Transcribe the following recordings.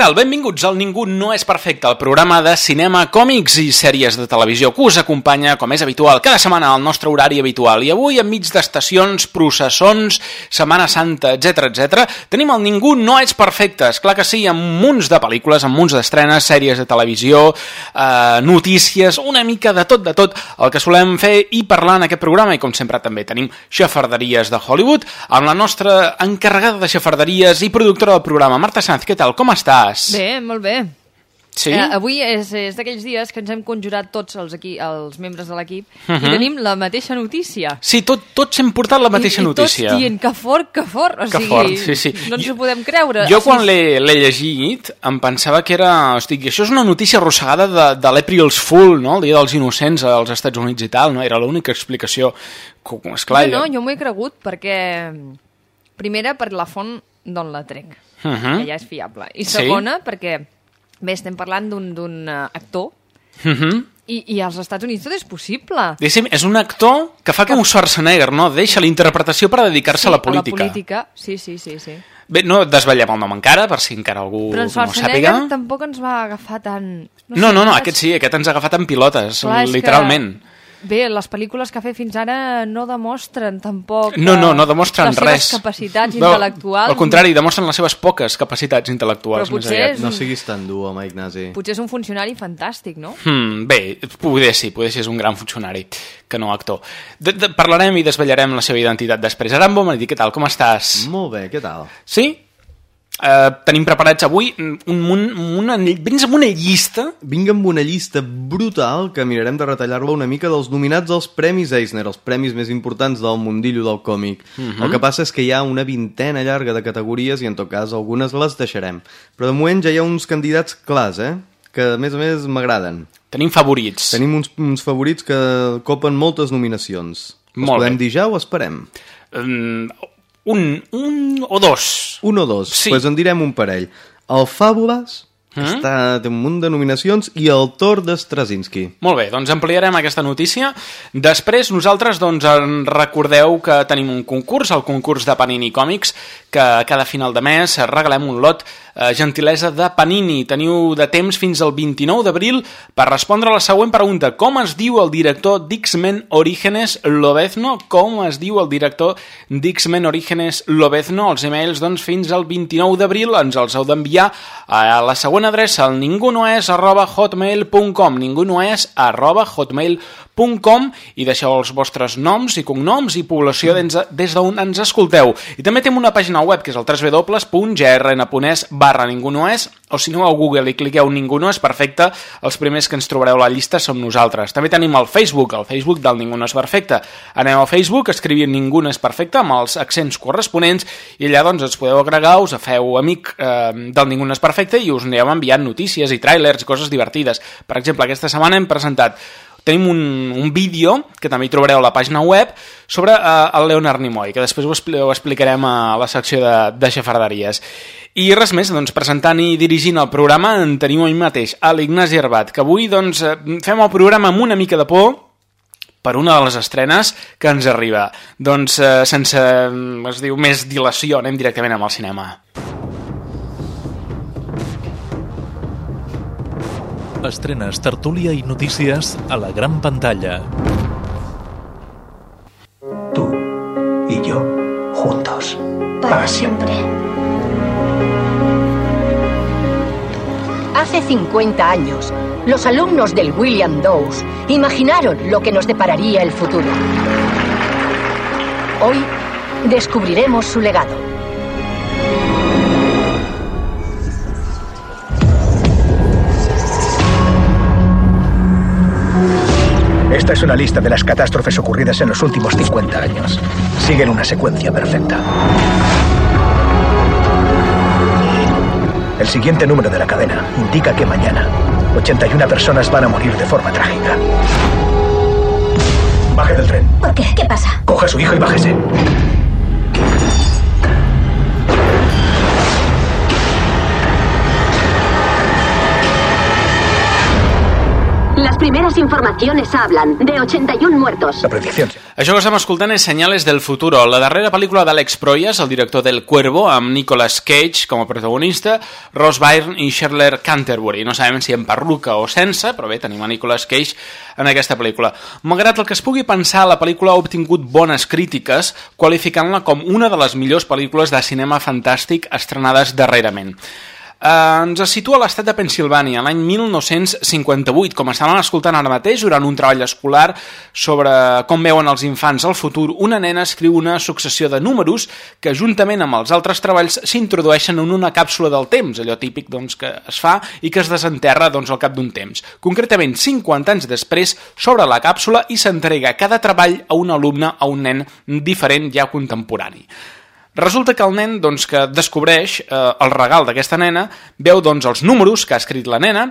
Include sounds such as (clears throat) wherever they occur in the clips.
Tal? Benvinguts al Ningú no és perfecte, el programa de cinema, còmics i sèries de televisió que us acompanya, com és habitual, cada setmana al nostre horari habitual. I avui, enmig d'estacions, processons, Setmana Santa, etc etc, tenim el Ningú no és perfecte. És clar que sí, amb munts de pel·lícules, amb munts d'estrenes, sèries de televisió, eh, notícies, una mica de tot, de tot, el que solem fer i parlar en aquest programa. I com sempre també tenim xafarderies de Hollywood, amb la nostra encarregada de xafarderies i productora del programa, Marta Sanz. Què tal? Com estàs? Bé, molt bé. Sí? Eh, avui és, és d'aquells dies que ens hem conjurat tots els, aquí, els membres de l'equip Mhm. i tenim la mateixa notícia. Sí, tot, tots hem portat la mateixa I, notícia. I tots dient que fort, que fort. O Que sigui, fort, sí, sí. No ens Jo- ho podem creure. Jo O sigui, quan l'he llegit em pensava que era... Hosti, això és una notícia arrossegada de, de l'April's Fool, no? El Dia dels Innocents als Estats Units i tal, no? Era l'única explicació. Esclar, Jo no, jo m'ho he cregut perquè... Primera, per la font d'on la trec, Uh -huh. que ja és fiable. I Sí? segona, perquè, bé, estem parlant d'un eh, actor Uh -huh. i, i als Estats Units tot és possible. Diguéssim, és un actor que fa com Schwarzenegger, no? Deixa la interpretació per dedicar-se a la política. A la política, sí, sí, sí, sí. Bé, no desvetllem el nom encara, per si encara algú Però en no ho Schwarzenegger sàpiga. tampoc ens va agafar tan... No, no, no, saps? aquest sí, aquest ens ha agafat en pilotes, Clar, literalment. Que, bé, les pel·lícules que ha fet fins ara no demostren tampoc... No, no, eh, no demostren les res. seves capacitats No, intel·lectuals. Al contrari, demostren les seves poques capacitats intel·lectuals. Però potser és- No siguis tan dur, home, Ignasi. Potser és un funcionari fantàstic, no? Hmm, bé, poder sí, poder sí és un gran funcionari, que no actor. De, de, parlarem i desvetllarem la seva identitat després. Ara, bon matí, què tal, com estàs? Molt bé, què tal? Sí? Uh, tenim preparats avui un, un, una, vens amb una llista Vinc amb una llista brutal que mirarem de retallar-la una mica dels nominats als Premis Eisner, els premis més importants del mundillo del còmic. El que passa és que hi ha una vintena llarga de categories i en tot cas algunes les deixarem. Però de moment ja hi ha uns candidats clars, eh? Que a més a més m'agraden. tenim favorits. Tenim uns, uns favorits que copen moltes nominacions. Els Molt podem bé. dir ja o esperem? Um, un, un o dos. Un o dos. Sí. Pues en direm un parell. El Fàbules Mm. està, té un munt de nominacions i el Tor de Straczynski. Molt bé, doncs ampliarem aquesta notícia. Després, nosaltres doncs, recordeu que tenim un concurs, el concurs de Panini Còmics, que a cada final de mes regalem un lot eh, gentilesa de Panini. Teniu de temps fins al 29 d'abril per respondre a la següent pregunta. Com es diu el director d'X-Men Orígenes Lobezno? Com es diu el director d'X-Men Orígenes Lobezno? Els emails, doncs, fins al 29 d'abril ens els heu d'enviar a la següent adreça, al ningunoes arroba hotmail.com ningunoes arroba hotmail.com i deixeu els vostres noms i cognoms i població des, d'on ens escolteu. I també tenim una pàgina web que és el www.grn.es barra ningunoes o si no a Google i cliqueu Ningú no és perfecte, els primers que ens trobareu a la llista som nosaltres. També tenim el Facebook, el Facebook del Ningú no és perfecte. Aneu a Facebook, escriviu Ningú no és perfecte amb els accents corresponents i allà doncs ens podeu agregar, us feu amic eh, del Ningú no és perfecte i us anireu enviant notícies i tràilers coses divertides. Per exemple, aquesta setmana hem presentat tenim un, un vídeo, que també hi trobareu a la pàgina web, sobre uh, el Leonard Nimoy, que després ho, expli ho explicarem a la secció de, de xafarderies. I res més, doncs, presentant i dirigint el programa en tenim ell mateix, a l'Ignasi Herbat, que avui doncs, eh, fem el programa amb una mica de por, per una de les estrenes que ens arriba. Doncs, eh, sense, mm, es diu, més dilació, anem directament amb el cinema. Estrenes, tertúlia i notícies a la gran pantalla. Tú y yo, juntos. Para siempre. Hace 50 años, los alumnos del William Dawes imaginaron lo que nos depararía el futuro. Hoy descubriremos su legado. Esta es una lista de las catástrofes ocurridas en los últimos 50 años. Siguen una secuencia perfecta. El siguiente número de la cadena indica que mañana 81 personas van a morir de forma trágica. Baje del tren. ¿Por qué? ¿Qué pasa? Coja a su hijo y bájese. Primeras informaciones hablan de 81 muertos. La predicción. Això que estem escoltant és Senyales del Futuro, la darrera pel·lícula d'Alex Proyas, el director del Cuervo, amb Nicolas Cage com a protagonista, Ross Byrne i Sherler Canterbury. No sabem si en perruca o sense, però bé, tenim a Nicolas Cage en aquesta pel·lícula. Malgrat el que es pugui pensar, la pel·lícula ha obtingut bones crítiques, qualificant-la com una de les millors pel·lícules de cinema fantàstic estrenades darrerament. Uh, ens situa a l'estat de Pensilvània, l'any 1958, com estàvem escoltant ara mateix durant un treball escolar sobre com veuen els infants al futur, una nena escriu una successió de números que, juntament amb els altres treballs, s'introdueixen en una càpsula del temps, allò típic doncs, que es fa i que es desenterra doncs, al cap d'un temps. Concretament, 50 anys després, s'obre la càpsula i s'entrega cada treball a un alumne, a un nen diferent ja contemporani. Resulta que el nen doncs, que descobreix eh, el regal d'aquesta nena veu doncs, els números que ha escrit la nena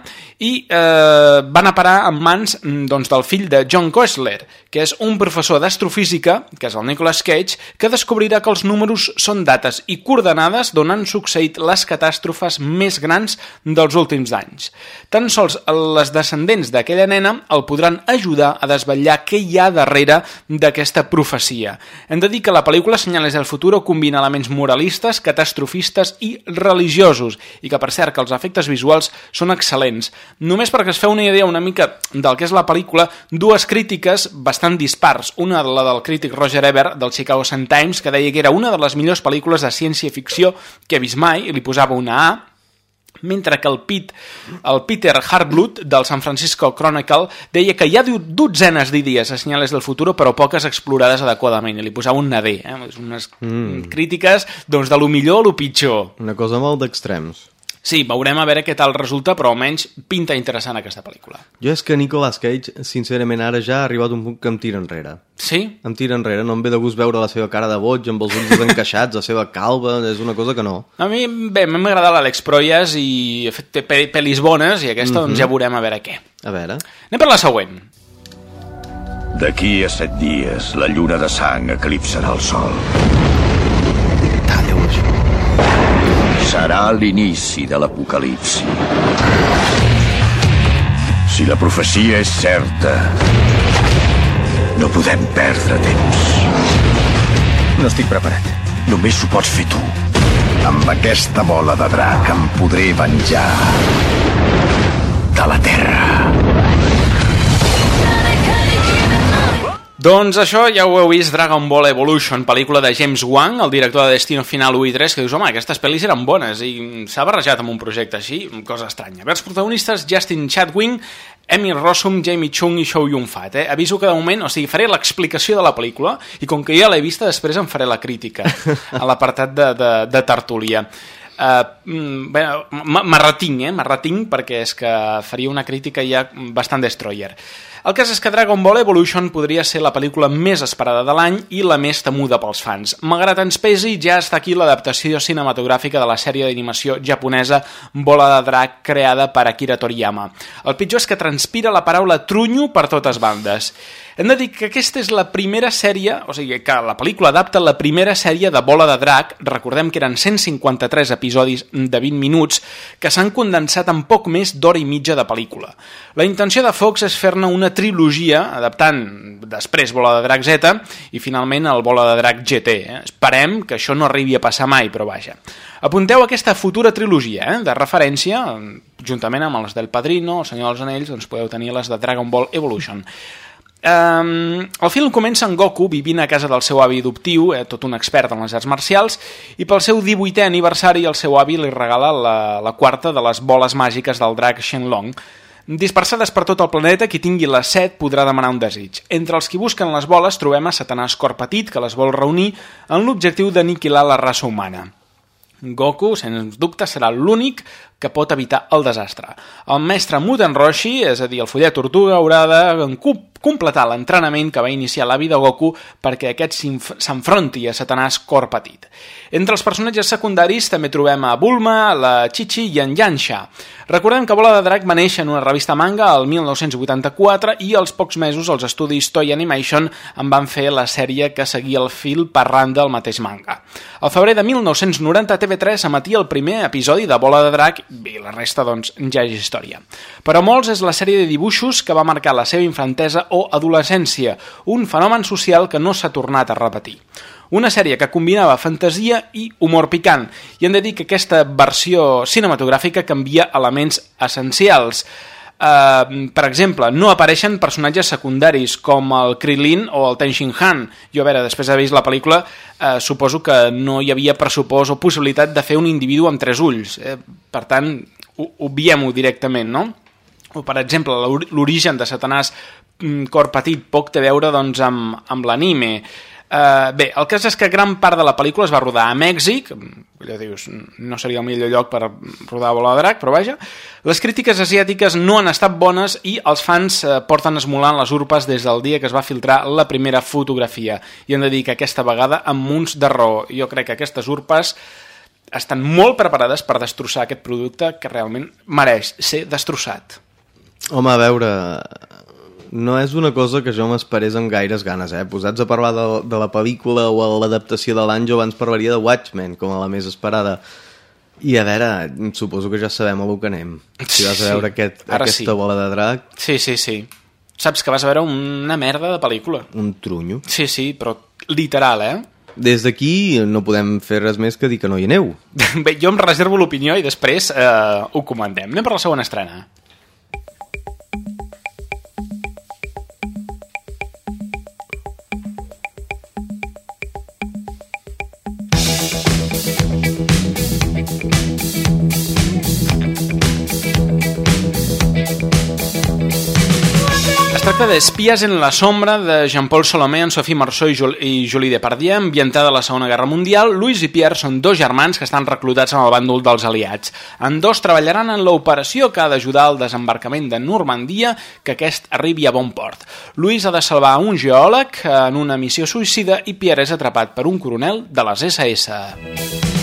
i eh, van a parar en mans mm, doncs, del fill de John Koestler, que és un professor d'astrofísica, que és el Nicolas Cage, que descobrirà que els números són dates i coordenades d'on han succeït les catàstrofes més grans dels últims anys. Tan sols les descendents d'aquella nena el podran ajudar a desvetllar què hi ha darrere d'aquesta profecia. Hem de dir que la pel·lícula Senyales del Futuro combina elements moralistes, catastrofistes i religiosos, i que per cert que els efectes visuals són excel·lents. Només perquè es feu una idea una mica del que és la pel·lícula, dues crítiques bastant dispars. Una, la del crític Roger Ebert del Chicago Sun-Times, que deia que era una de les millors pel·lícules de ciència-ficció que he vist mai, i li posava una A, mentre que el, Pete, el Peter Hartblood del San Francisco Chronicle deia que hi ha dotzenes d'idees a senyales del futur però poques explorades adequadament i li posava un nadé, eh? unes mm. crítiques doncs, de lo millor a lo pitjor una cosa molt d'extrems Sí, veurem a veure què tal resulta, però almenys pinta interessant aquesta pel·lícula. Jo és que Nicolas Cage, sincerament, ara ja ha arribat un punt que em tira enrere. Sí? Em tira enrere, no em ve de gust veure la seva cara de boig, amb els ulls desencaixats, la seva calva, és una cosa que no. A mi, bé, m'ha agradat l'Àlex Proyas i ha fet pel·lis bones, i aquesta mm -hmm. doncs ja veurem a veure què. A veure. Anem per la següent. D'aquí a set dies, la lluna de sang eclipsarà el sol. Serà l'inici de l'apocalipsi. Si la profecia és certa, no podem perdre temps. No estic preparat. Només ho pots fer tu. Amb aquesta bola de drac em podré venjar de la Terra. Doncs això ja ho heu vist, Dragon Ball Evolution, pel·lícula de James Wan, el director de Destino Final 1 i 3, que dius, home, aquestes pel·lis eren bones i s'ha barrejat amb un projecte així, cosa estranya. Els protagonistes, Justin Chadwin, Emil Rossum, Jamie Chung i Show Yun Fat. Eh? Aviso que de moment, o sigui, faré l'explicació de la pel·lícula i com que ja l'he vista, després en faré la crítica a l'apartat de, de, de tertúlia. Uh, bé, m'arretinc, eh? M'arretinc perquè és que faria una crítica ja bastant destroyer. El cas és que Dragon Ball Evolution podria ser la pel·lícula més esperada de l'any i la més temuda pels fans. Malgrat ens pesi, ja està aquí l'adaptació cinematogràfica de la sèrie d'animació japonesa Bola de Drac creada per Akira Toriyama. El pitjor és que transpira la paraula trunyo per totes bandes. Hem de dir que aquesta és la primera sèrie, o sigui, que la pel·lícula adapta la primera sèrie de Bola de Drac, recordem que eren 153 episodis de 20 minuts, que s'han condensat en poc més d'hora i mitja de pel·lícula. La intenció de Fox és fer-ne una trilogia, adaptant després Bola de Drac Z i finalment el Bola de Drac GT. Eh? Esperem que això no arribi a passar mai, però vaja. Apunteu aquesta futura trilogia eh? de referència, juntament amb les del Padrino, el Senyor dels Anells, doncs podeu tenir les de Dragon Ball Evolution. Um, el film comença en Goku vivint a casa del seu avi adoptiu, eh, tot un expert en les arts marcials, i pel seu 18è aniversari el seu avi li regala la, la quarta de les boles màgiques del drac Shenlong. Dispersades per tot el planeta, qui tingui les set podrà demanar un desig. Entre els qui busquen les boles trobem a Satanàs Cor Petit, que les vol reunir en l'objectiu d'aniquilar la raça humana. Goku, sens dubte, serà l'únic que pot evitar el desastre. El mestre Muten Roshi, és a dir, el follet tortuga, haurà de completar l'entrenament que va iniciar l'avi de Goku perquè aquest s'enfronti a Satanàs cor petit. Entre els personatges secundaris també trobem a Bulma, la Chichi i en Yansha. Recordem que Bola de Drac va néixer en una revista manga el 1984 i als pocs mesos els estudis Toy Animation en van fer la sèrie que seguia el fil parlant del mateix manga. Al febrer de 1990 TV3 emetia el primer episodi de Bola de Drac i la resta doncs ja és història. Però molts és la sèrie de dibuixos que va marcar la seva infantesa o adolescència, un fenomen social que no s'ha tornat a repetir. Una sèrie que combinava fantasia i humor picant, i hem de dir que aquesta versió cinematogràfica canvia elements essencials. Uh, per exemple, no apareixen personatges secundaris com el Krillin o el Tenshin Han. Jo, a veure, després d'haver vist la pel·lícula, uh, suposo que no hi havia pressupost o possibilitat de fer un individu amb tres ulls. Eh? Per tant, obviem-ho directament, no? O, per exemple, l'origen de Satanàs mm, cor petit poc té veure doncs, amb, amb l'anime. Uh, bé, el cas és que gran part de la pel·lícula es va rodar a Mèxic, allò dius, no seria el millor lloc per rodar Bola de Drac, però vaja. Les crítiques asiàtiques no han estat bones i els fans uh, porten esmolant les urpes des del dia que es va filtrar la primera fotografia. I hem de dir que aquesta vegada amb munts de raó. Jo crec que aquestes urpes estan molt preparades per destrossar aquest producte que realment mereix ser destrossat. Home, a veure, no és una cosa que jo m'esperés amb gaires ganes, eh? Posats a parlar de, de la pel·lícula o l'adaptació de l'Anjo, abans parlaria de Watchmen, com a la més esperada. I a veure, suposo que ja sabem a lo que anem. Si vas a veure aquest, aquesta sí. bola de drac... Sí, sí, sí. Saps que vas a veure una merda de pel·lícula. Un trunyo. Sí, sí, però literal, eh? Des d'aquí no podem fer res més que dir que no hi aneu. (laughs) Bé, jo em reservo l'opinió i després eh, ho comandem. Anem per la segona estrena. Tracta d'Espies en la sombra de Jean-Paul Salomé, en Sophie Marceau i, Jul i Julie Depardieu, ambientada a la Segona Guerra Mundial. Louis i Pierre són dos germans que estan reclutats en el bàndol dels aliats. En dos treballaran en l'operació que ha d'ajudar al desembarcament de Normandia que aquest arribi a bon port. Louis ha de salvar un geòleg en una missió suïcida i Pierre és atrapat per un coronel de les SS.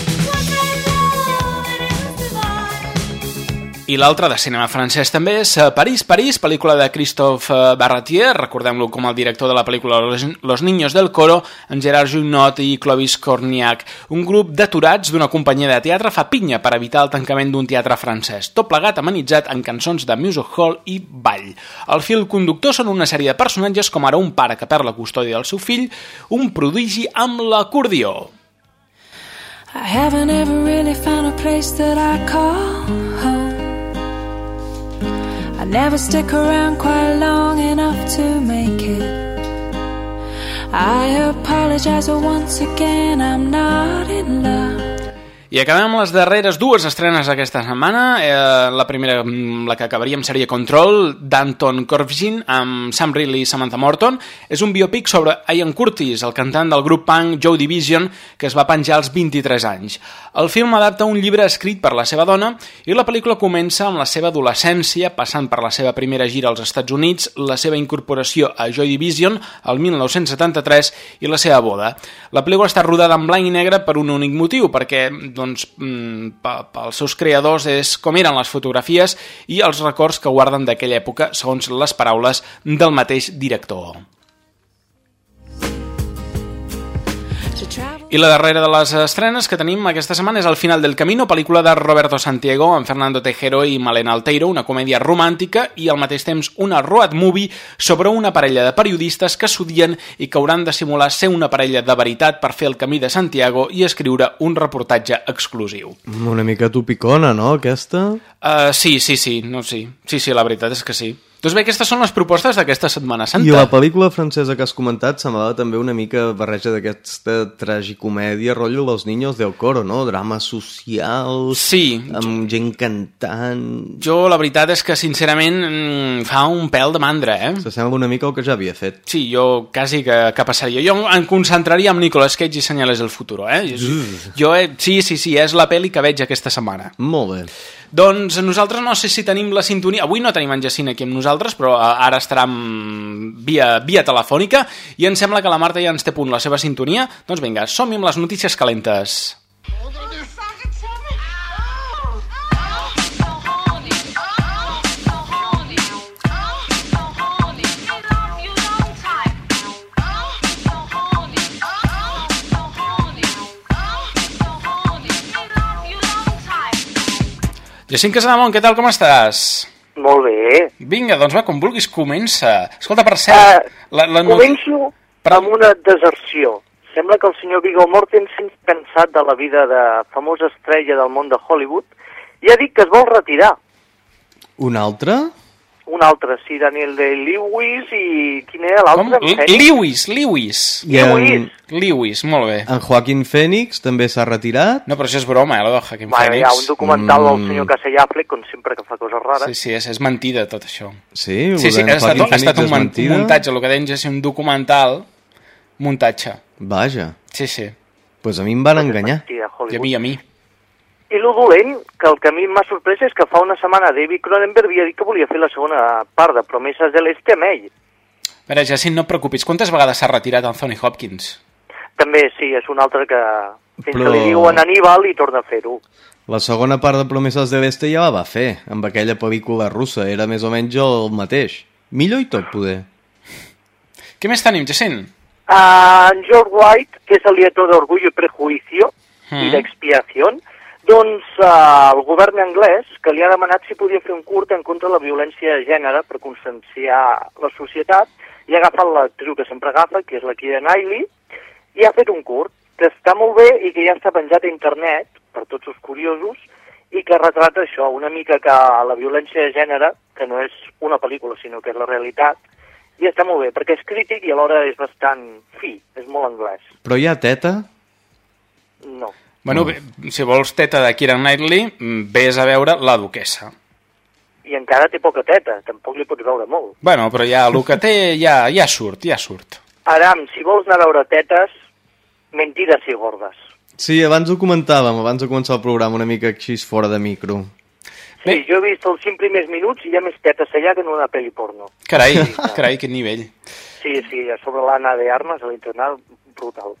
I l'altre de cinema francès també és eh, París, París, pel·lícula de Christophe eh, Barratier, recordem-lo com el director de la pel·lícula Los Niños del Coro, en Gerard Jugnot i Clovis Cornillac. Un grup d'aturats d'una companyia de teatre fa pinya per evitar el tancament d'un teatre francès, tot plegat amenitzat en cançons de music hall i ball. El fil conductor són una sèrie de personatges com ara un pare que perd la custòdia del seu fill, un prodigi amb l'acordió. I haven't ever really found a place that I call home I never stick around quite long enough to make it. I apologize once again, I'm not in love. I acabem amb les darreres dues estrenes aquesta setmana. Eh, la primera, mm, la que acabaríem, seria Control, d'Anton Corbijn, amb Sam Riley i Samantha Morton. És un biopic sobre Ian Curtis, el cantant del grup punk Joe Division, que es va penjar als 23 anys. El film adapta un llibre escrit per la seva dona i la pel·lícula comença amb la seva adolescència, passant per la seva primera gira als Estats Units, la seva incorporació a Joy Division el 1973 i la seva boda. La pel·lícula està rodada en blanc i negre per un únic motiu, perquè doncs, mm, pels seus creadors és com eren les fotografies i els records que guarden d'aquella època, segons les paraules del mateix director. I la darrera de les estrenes que tenim aquesta setmana és El final del camino, pel·lícula de Roberto Santiago amb Fernando Tejero i Malena Alteiro, una comèdia romàntica i al mateix temps una road movie sobre una parella de periodistes que s'odien i que hauran de simular ser una parella de veritat per fer el camí de Santiago i escriure un reportatge exclusiu. Una mica topicona, no, aquesta? Uh, sí, sí, sí, no, sí. Sí, sí, la veritat és que sí. Doncs bé, aquestes són les propostes d'aquesta Setmana Santa. I la pel·lícula francesa que has comentat semblava també una mica barreja d'aquesta tragicomèdia, rotllo Los Niños del Coro, no? Drama social, sí, amb jo... gent cantant... Jo la veritat és que sincerament mm, fa un pèl de mandra, eh? S'assembla una mica al que ja havia fet. Sí, jo quasi que, que passaria. Jo em concentraria amb Nicolas Cage i Senyales del Futuro, eh? Jo, jo, eh, sí, sí, sí, és la pel·li que veig aquesta setmana. Molt bé. Doncs nosaltres no sé si tenim la sintonia... Avui no tenim en Jacint aquí amb nosaltres, però ara estarà via, via telefònica i em sembla que la Marta ja ens té punt la seva sintonia. Doncs vinga, som-hi amb les notícies calentes. Jacint Casademont, què tal, com estàs? Molt bé. Vinga, doncs va, com vulguis, comença. Escolta, per cert... Uh, la, la... Començo per... amb una deserció. Sembla que el senyor Viggo Mortensen, cansat de la vida de famosa estrella del món de Hollywood, ja ha dit que es vol retirar. Un altre? Un altre, sí, Daniel de Lewis i... Quin era l'altre? Lewis, Lewis. I en... Lewis, molt bé. En Joaquin Phoenix també s'ha retirat. No, però això és broma, eh, la de Joaquin bueno, Phoenix. Hi ha un documental mm. del senyor Casey Affleck, com sempre que fa coses rares. Sí, sí, és, és mentida tot això. Sí? Sí, sí, ha estat, ha estat un mentida? muntatge, el que deien ja ser un documental, muntatge. Vaja. Sí, sí. Pues a mi em van enganyar. Mentida, I a mi, a mi. I lo dolent, que el que a mi m'ha sorprès és que fa una setmana David Cronenberg havia dit que volia fer la segona part de Promeses de l'Este amb ell. A veure, Jacint, no et preocupis. Quantes vegades s'ha retirat Anthony Hopkins? També, sí, és un altre que fins Però- que li diuen Aníbal i torna a fer-ho. La segona part de Promeses de l'Este ja la va fer, amb aquella pel·lícula russa. Era més o menys el mateix. Millor i tot, poder. Què més tenim, Jacint? Uh, en George White, que és el director d'Orgullo i Prejuicio Mm. i d'Expiació, doncs uh, el govern anglès, que li ha demanat si podia fer un curt en contra de la violència de gènere per conscienciar la societat, i ha agafat l'actriu que sempre agafa, que és la Keira Knightley, i ha fet un curt que està molt bé i que ja està penjat a internet per tots els curiosos i que retrata això, una mica que la violència de gènere, que no és una pel·lícula sinó que és la realitat, i està molt bé, perquè és crític i alhora és bastant fi, és molt anglès. Però hi ha teta? No. Bueno, bé, si vols teta de Keira Knightley, mm, vés a veure La Duquesa. I encara té poca teta, tampoc li pots veure molt. Bueno, però ja el que té ja, ja surt, ja surt. Aram, si vols anar a veure tetes, mentides i gordes. Sí, abans ho comentàvem, abans de començar el programa, una mica així fora de micro. Sí, jo he vist els cinc primers minuts i hi ha més tetes allà que en una pel·li porno. Carai, carai, quin nivell. Sí, sí, a sobre l'Anna de Armes, a l'internet, brutal.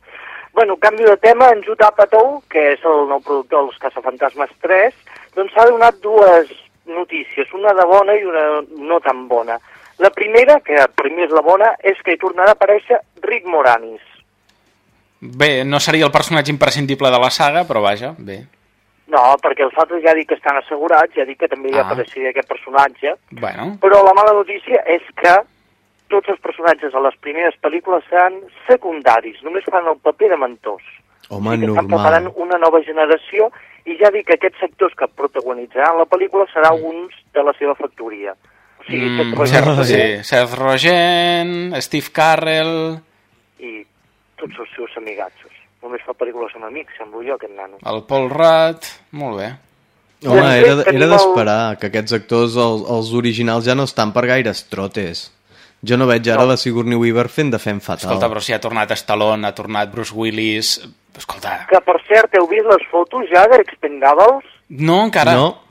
Bueno, canvi de tema, en Judd Apatow, que és el nou productor dels Caçafantasmes 3, doncs s'ha donat dues notícies, una de bona i una no tan bona. La primera, que primer és la bona, és que hi tornarà a aparèixer Rick Moranis. Bé, no seria el personatge imprescindible de la saga, però vaja, bé. No, perquè els altres ja dic que estan assegurats, ja dic que també hi Ah. apareixeria aquest personatge, Bueno, però la mala notícia és que tots els personatges a les primeres pel·lícules seran secundaris, només fan el paper de mentors. Home, I que estan preparant normal. una nova generació i ja dic que aquests sectors que protagonitzaran la pel·lícula seran uns de la seva factoria. O sigui, mm, mm, Seth, sí, Seth Rogen, Steve Carrell, i tots els seus amigatxos. Només fa pel·lícules amb amics, semblo jo, aquest nano. el Paul Rudd... Molt bé. Home, era, era d'esperar que aquests actors, els, els originals, ja no estan per gaires trotes. Jo no veig ara No. la Sigourney Weaver fent de fem fatal. Escolta, però si ha tornat Stallone, ha tornat Bruce Willis... Escolta, Que, per cert, heu vist les fotos ja d'Expendables? no, encara... No,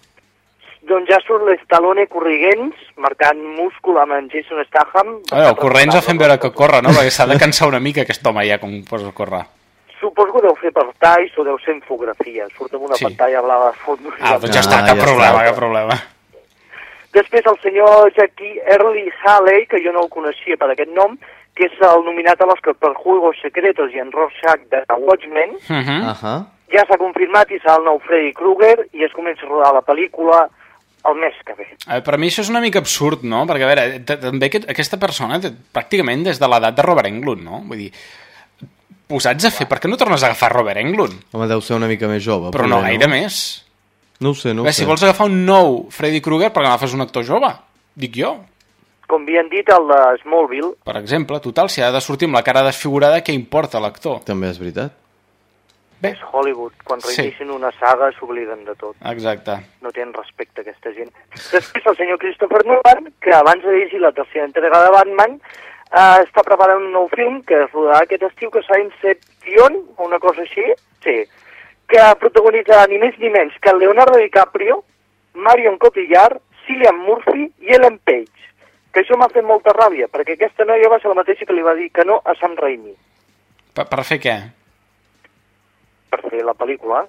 Doncs ja surt l'Estalone corriguents, marcant múscul amb en Jason Statham. A veure, el corrents a fent veure que corre, no? Perquè s'ha de (laughs) cansar una mica aquest home ja, com posa a córrer. Suposo que ho deu fer per talls o deu ser infografia. Surt amb una Sí. pantalla blava de fons. Ah, doncs ja Ah, està, cap ja problema, està. cap problema. Després el senyor Jackie Early Haley, que jo no el coneixia per aquest nom, que és el nominat a l'Oscar per Juegos Secretos i en Rorschach de Watchmen, Uh -huh. ahà. ja s'ha confirmat i serà el nou Freddy Krueger i es comença a rodar la pel·lícula el mes que ve. A veure, per mi això és una mica absurd, no? Perquè, a veure, també aquest, aquesta persona pràcticament des de l'edat de Robert Englund, no? Vull dir, posats a fer... Per què no tornes a agafar Robert Englund? Home, deu ser una mica més jove. Però no gaire més. No ho sé, no Bé, ho sé. si vols agafar un nou Freddy Krueger, per què no agafes un actor jove? Dic jo. Com havien dit, el de Smallville, Per exemple, total, si ha de sortir amb la cara desfigurada, què importa l'actor? També és veritat. Bé, és Hollywood. Quan Sí. reinicien una saga s'obliden de tot. exacte. no tenen respecte aquesta gent. (laughs) Després el senyor Christopher Nolan, que abans de dirigir la tercera entrega de Batman, eh, està preparant un nou film que es rodarà aquest estiu, que serà Inception, o una cosa així, sí, que protagonitzarà ni més ni menys que el Leonardo DiCaprio, Marion Cotillard, Cillian Murphy i Ellen Page. Que això m'ha fet molta ràbia, perquè aquesta noia va ser la mateixa que li va dir que no a Sam Raimi Per, per fer què? per fer la pel·lícula.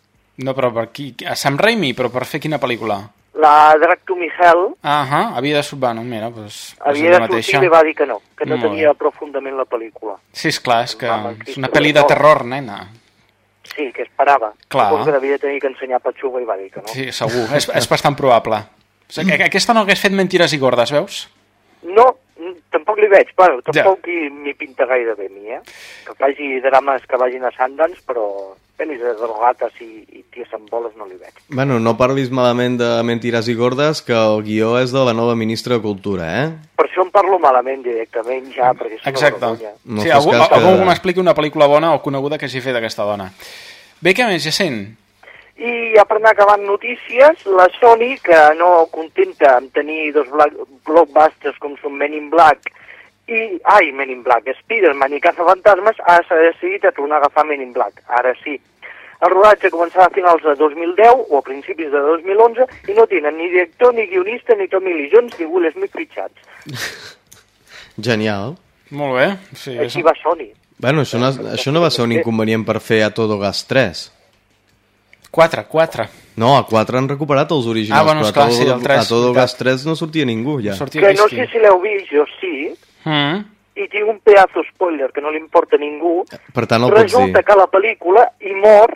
No, però per qui? A Sam Raimi, però per fer quina pel·lícula? La Drag to Me Hell Ahà, havia de... sub- Bueno, mira, doncs... havia de sortir i li va dir que no, que no Molt tenia profundament la pel·lícula. Sí, és clar, és que és una pel·li de terror, nena. Sí, que esperava. Clar. Suposo que devia tenir que ensenyar petxuga i va dir que no. Sí, segur, és, és bastant probable. O sigui, que aquesta no hagués fet mentires i gordes, veus? No, tampoc li veig, bueno, tampoc ja. m'hi pinta gaire bé mi, eh? Que faci drames que vagin a Sundance, però penis de drogates i, i ties amb boles no li veig. Bueno, no parlis malament de Mentiras i Gordes, que el guió és de la nova ministra de Cultura, eh? Per això em parlo malament directament ja, perquè és una Exacte. vergonya. No sí, algú, algú que- que m'expliqui una pel·lícula bona o coneguda que hagi fet aquesta dona. Bé, què més, Jacint? I ja per anar acabant notícies, la Sony, que no contenta amb tenir dos blockbusters com són Men in Black i, ai, Men in Black, Spider-Man i Cazafantasmes, ha s'ha decidit a tornar a agafar Men in Black, ara sí. El rodatge començarà a finals de 2010 o a principis de 2011 i no tenen ni director, ni guionista, ni Tommy Lee Jones, ni Will Smith fitxats. (laughs) Genial. Molt bé. Sí, és... Així va Sony. Bueno, això no, això no va ser un inconvenient per fer a Todo Gas 3. 4, 4. No, a 4 han recuperat els originals, Ah, bueno, però esclar, a sí, Todo, el tres, a Todo. Gas 3 no sortia ningú, ja. Sortia Que no sé si l'heu vist, jo sí, Mm. i tinc un pedazo spoiler que no li importa a ningú, Per tant, el pots resulta dir. que a la pel·lícula hi mor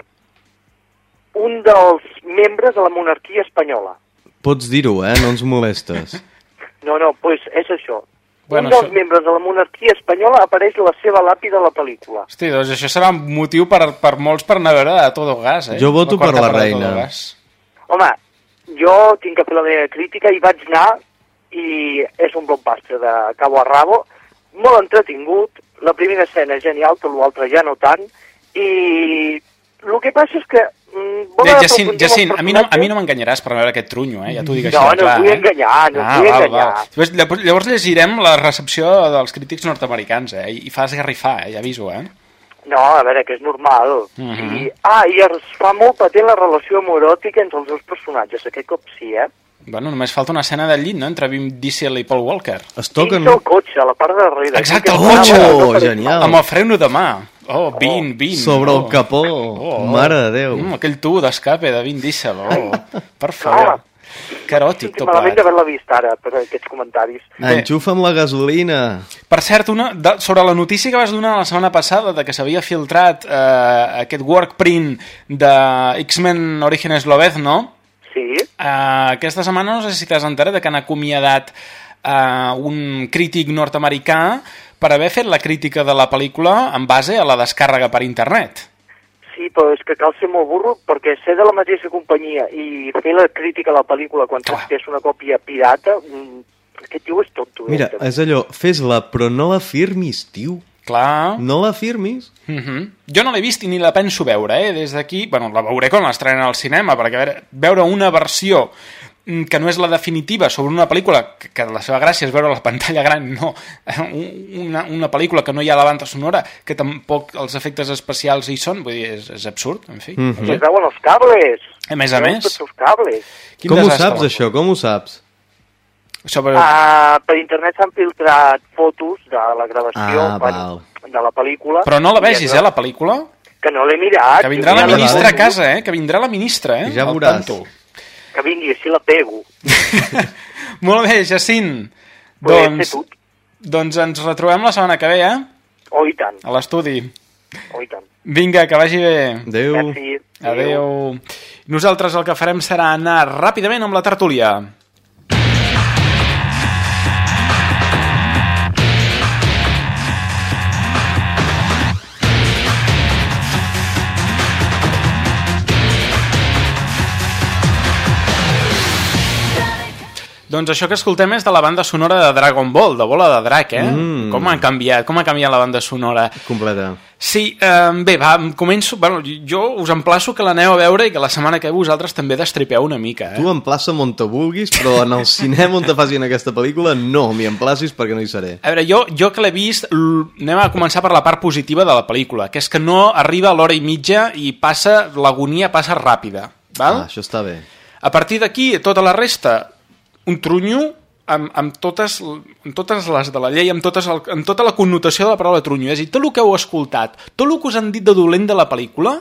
un dels membres de la monarquia espanyola. Pots dir-ho, eh? No ens molestes. (laughs) No, no, pues és això. Bueno, un dels això- membres de la monarquia espanyola apareix la seva làpida a la pel·lícula. Hosti, doncs això serà un motiu per, per molts per anar a veure a todo gas, eh? Jo voto per la reina. Home, jo tinc que fer la meva crítica i vaig anar i és un blockbuster de cabo a rabo, molt entretingut, la primera escena és genial, tot l'altre ja no tant, i el que passa és que... Mm, aprofundir Jacint, Jacint, a mi no, a mi no m'enganyaràs per veure aquest trunyo, eh? Ja t'ho dic així No, no clar, vull eh? enganyar, no et ah, vull val, enganyar. Val. Llavors, llavors, llegirem la recepció dels crítics nord-americans, eh? I fa esgarrifar, eh? Ja aviso, eh? No, a veure, que és normal. Mhm. I, ah, i es fa molt patent la relació amoròtica entre els dos personatges. Aquest cop sí, eh? Bueno, només falta una escena del llit, no?, entre Vin Diesel i Paul Walker. Es toquen... del cotxe, a la part de darrere. Exacte, el cotxe! Oh, genial. Amb el freno de mà. Oh, Vin, Vin. Sobre el oh. capó. Oh, Mare de Déu. Mm, aquell tubo d'escape de Vin Diesel. Oh, (laughs) per favor. Ah. Que eròtic, tot malament plegat. d'haver-la vist ara, per aquests comentaris. Enxufa'm la gasolina. Per cert, una, de, sobre la notícia que vas donar la setmana passada de que s'havia filtrat eh, aquest work print de X-Men Orígenes Lobez, no? Sí, Eh, aquesta setmana no sé si t'has enterat de que han acomiadat eh, un crític nord-americà per haver fet la crítica de la pel·lícula en base a la descàrrega per internet. sí, però és que cal ser molt burro perquè ser de la mateixa companyia i fer la crítica a la pel·lícula quan saps que és una còpia pirata, mm, aquest tio és tonto. Mira, directament. és allò, fes-la, però no la firmis, tio. Clar. No la firmis. Uh -huh. Jo no l'he vist i ni la penso veure, eh? Des d'aquí, bueno, la veuré quan l'estrenen al cinema, perquè veure, veure una versió mm, que no és la definitiva sobre una pel·lícula que, que la seva gràcia és veure la pantalla gran, no, (laughs) Un- una, una pel·lícula que no hi ha la banda sonora, que tampoc els efectes especials hi són, vull dir, és, és absurd, en fi. Mhm. no Es veuen els cables. A més a més. Els cables. Quin Com ho saps, això? Com ho saps? Això per... Ah, per internet s'han filtrat fotos de la gravació Ah, bueno, de la pel·lícula. Però no la I vegis, es eh, la pel·lícula? Que no l'he mirat. Que vindrà la ja ministra a casa, eh? Que vindrà la ministra, eh? Ja Al veuràs. tanto. Que vingui, així la pego. (laughs) Molt bé, Jacint. Pues Doncs, doncs ens retrobem la setmana que ve, eh? Oh, i tant, A l'estudi. oh, i tant. Vinga, que vagi bé. Adéu. Merci. Adéu. Nosaltres el que farem serà anar ràpidament amb la tertúlia. Doncs això que escoltem és de la banda sonora de Dragon Ball, de Bola de Drac, eh? Mm. Com ha canviat, com ha canviat la banda sonora. Completa. Sí, eh, bé, va, començo... Bueno, jo us emplaço que l'aneu a veure i que la setmana que ve vosaltres també destripeu una mica, eh? Tu emplaça'm on te vulguis, però en el cinema on te facin aquesta pel·lícula no m'hi emplacis perquè no hi seré. A veure, jo, jo que l'he vist, anem a començar per la part positiva de la pel·lícula, que és que no arriba a l'hora i mitja i passa, l'agonia passa ràpida, val? Ah, això està bé. A partir d'aquí, tota la resta, un trunyo amb, amb, totes, amb totes les de la llei, amb, totes el, amb tota la connotació de la paraula trunyo. És a dir, tot el que heu escoltat, tot el que us han dit de dolent de la pel·lícula,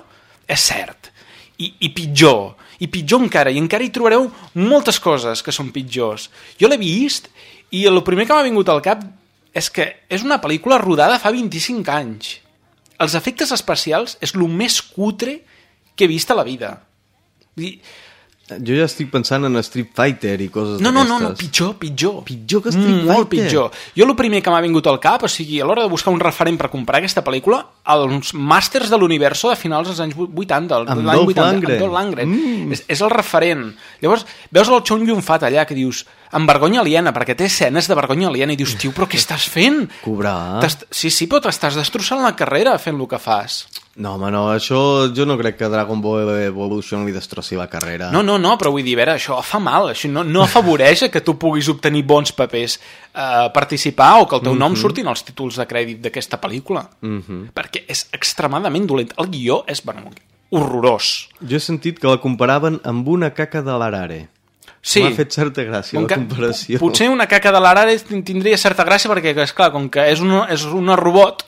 és cert. I, i pitjor, i pitjor encara, i encara hi trobareu moltes coses que són pitjors. Jo l'he vist i el primer que m'ha vingut al cap és que és una pel·lícula rodada fa 25 anys. Els efectes especials és el més cutre que he vist a la vida. Vull dir, Jo ja estic pensant en Street Fighter i coses no, no, no, no, pitjor, pitjor. Pitjor que Street Molt Fighter? pitjor. Jo el primer que m'ha vingut al cap, o sigui, a l'hora de buscar un referent per comprar aquesta pel·lícula, els Màsters de l'Universo de finals dels anys 80, Amb l'any Dolph 80, Lundgren. amb Dolph Lundgren. Mm. És, és el referent. Llavors, veus el Chong Yun-Fat allà que dius, amb vergonya aliena, perquè té escenes de vergonya aliena, i dius, tio, però què estàs fent? Cobrar. Sí, sí, però t'estàs destrossant la carrera fent el que fas. No, home, no, això jo no crec que Dragon Ball Evolution li destrossi la carrera. No, no, no, però vull dir, a veure, això fa mal, això no, no afavoreix que tu puguis obtenir bons papers a participar o que el teu nom surtin als títols de crèdit d'aquesta pel·lícula. Mhm. Perquè és extremadament dolent. El guió és, bueno, horrorós. Jo he sentit que la comparaven amb una caca de l'Arare. Sí. M'ha fet certa gràcia Com la comparació. Potser una caca de l'Arare tindria certa gràcia perquè, és clar, com que és una, és una robot,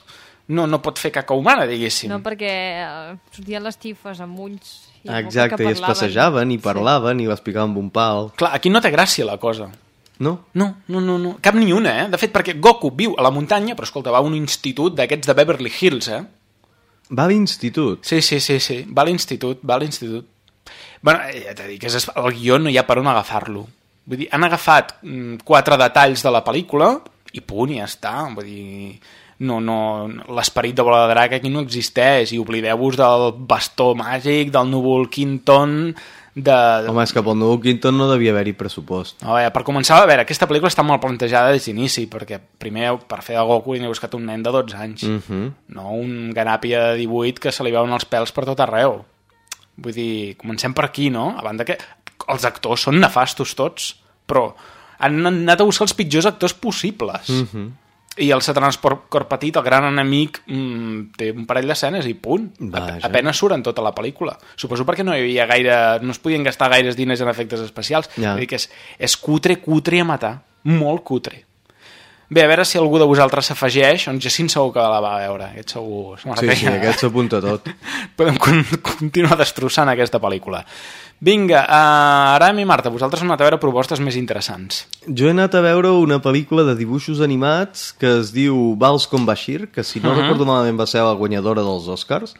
no, no pot fer caca humana, diguéssim. No, perquè eh, sortien les tifes amb ulls... i Exacte, que i es passejaven i parlaven i les picaven amb un pal. Clar, aquí no té gràcia la cosa. No? No, no, no, no. Cap ni una, eh? De fet, perquè Goku viu a la muntanya, però escolta, va a un institut d'aquests de Beverly Hills, eh? Va a l'institut. Sí, sí, sí, sí. Va a l'institut, va a l'institut. Bueno, eh, ja t'he dit que és, el guió no hi ha per on agafar-lo. Vull dir, han agafat mm, quatre detalls de la pel·lícula i punt, i ja està. Vull dir, no, no, l'esperit de Bola de Drac aquí no existeix i oblideu-vos del bastó màgic, del núvol Quinton, de... Home, és que pel nou Quinton no devia haver-hi pressupost. A veure, per començar, a veure, aquesta pel·lícula està molt plantejada des d'inici, perquè primer, per fer de Goku, hi he buscat un nen de 12 anys, Mhm. no un ganàpia de 18 que se li veuen els pèls per tot arreu. Vull dir, comencem per aquí, no? A banda que els actors són nefastos tots, però han anat a buscar els pitjors actors possibles. Mhm. I el Satanàs cor petit, el gran enemic, mmm, té un parell d'escenes i punt. Vaja. Apenas surt en tota la pel·lícula. Suposo perquè no hi havia gaire... no es podien gastar gaires diners en efectes especials. Ja. Vull dir que és, és cutre, cutre a matar. Molt cutre. Bé, a veure si algú de vosaltres s'afegeix, doncs Jacint segur que la va veure. Aquest segur... se Sí, sí, aquest s'apunta tot. (laughs) Podem con continuar destrossant aquesta pel·lícula. Vinga, uh, Aram i Marta, vosaltres heu anat a veure propostes més interessants. Jo he anat a veure una pel·lícula de dibuixos animats que es diu Vals com Bashir, que si no Mhm. recordo malament va ser la guanyadora dels Oscars,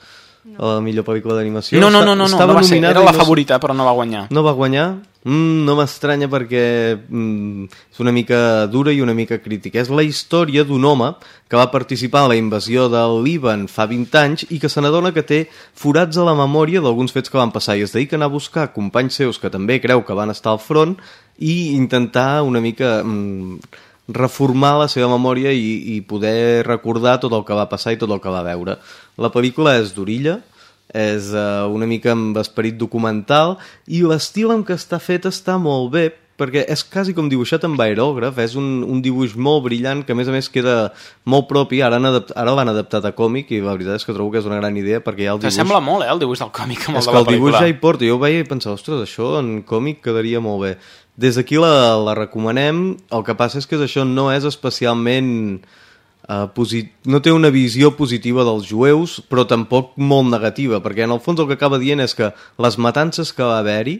a la millor pel·lícula d'animació. No, no, Està- no, no, no, estava no va ser, nominada era la no- favorita, però no va guanyar. No va guanyar? Mm, no m'estranya perquè mm, és una mica dura i una mica crítica. És la història d'un home que va participar en la invasió del Líban fa 20 anys i que se n'adona que té forats a la memòria d'alguns fets que van passar i es dedica a anar a buscar companys seus que també creu que van estar al front i intentar una mica mm, reformar la seva memòria i, i poder recordar tot el que va passar i tot el que va veure. La pel·lícula és d'orilla, és uh, una mica amb esperit documental i l'estil en què està fet està molt bé perquè és quasi com dibuixat amb aerògraf és un, un dibuix molt brillant que a més a més queda molt propi ara l'han adaptat a còmic i la veritat és que trobo que és una gran idea perquè ja el dibuix... T'assembla molt, eh, el dibuix del còmic amb el És de que la el dibuix pel·lícula. ja hi porta. Jo ho veia i pensava, ostres, això en còmic quedaria molt bé. Des d'aquí la, la recomanem. El que passa és que això no és especialment... Uh, posit... no té una visió positiva dels jueus, però tampoc molt negativa, perquè en el fons el que acaba dient és que les matances que va haver-hi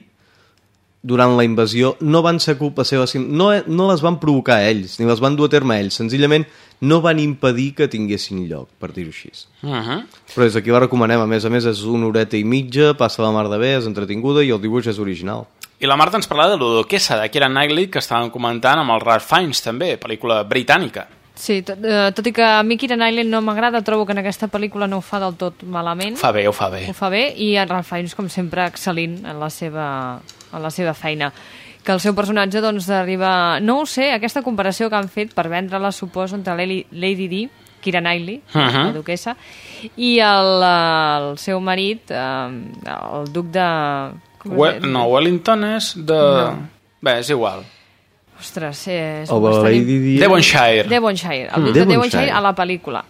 durant la invasió no van ser culpa seva, no, no les van provocar ells, ni les van dur a terme ells, senzillament no van impedir que tinguessin lloc, per dir-ho així. Uh -huh. Però des d'aquí la recomanem, a més a més és una horeta i mitja, passa la mar de bé, és entretinguda i el dibuix és original. I la Marta ens parlava de l'Udoquesa, de Kira Knightley, que estàvem comentant amb el Ralph Fiennes, també, pel·lícula britànica. Sí, tot, eh, tot i que a mi Kieran Island no m'agrada, trobo que en aquesta pel·lícula no ho fa del tot malament. Fa bé, ho fa bé. Ho fa bé i en Ralph Fiennes, com sempre, excel·lint en la seva, en la seva feina. Que el seu personatge, doncs, arriba... No ho sé, aquesta comparació que han fet per vendre-la, suposo, entre Lady, Lady Di, Kira Knightley, uh. -huh. la duquesa, i el, eh, el seu marit, eh, el duc de... com es We deia? no, Wellington és de... No. Bé, és igual. Ostres, és O bastant... Lady Di... Devonshire. Devonshire, el Mm. de Devonshire. Devonshire a la pel·lícula.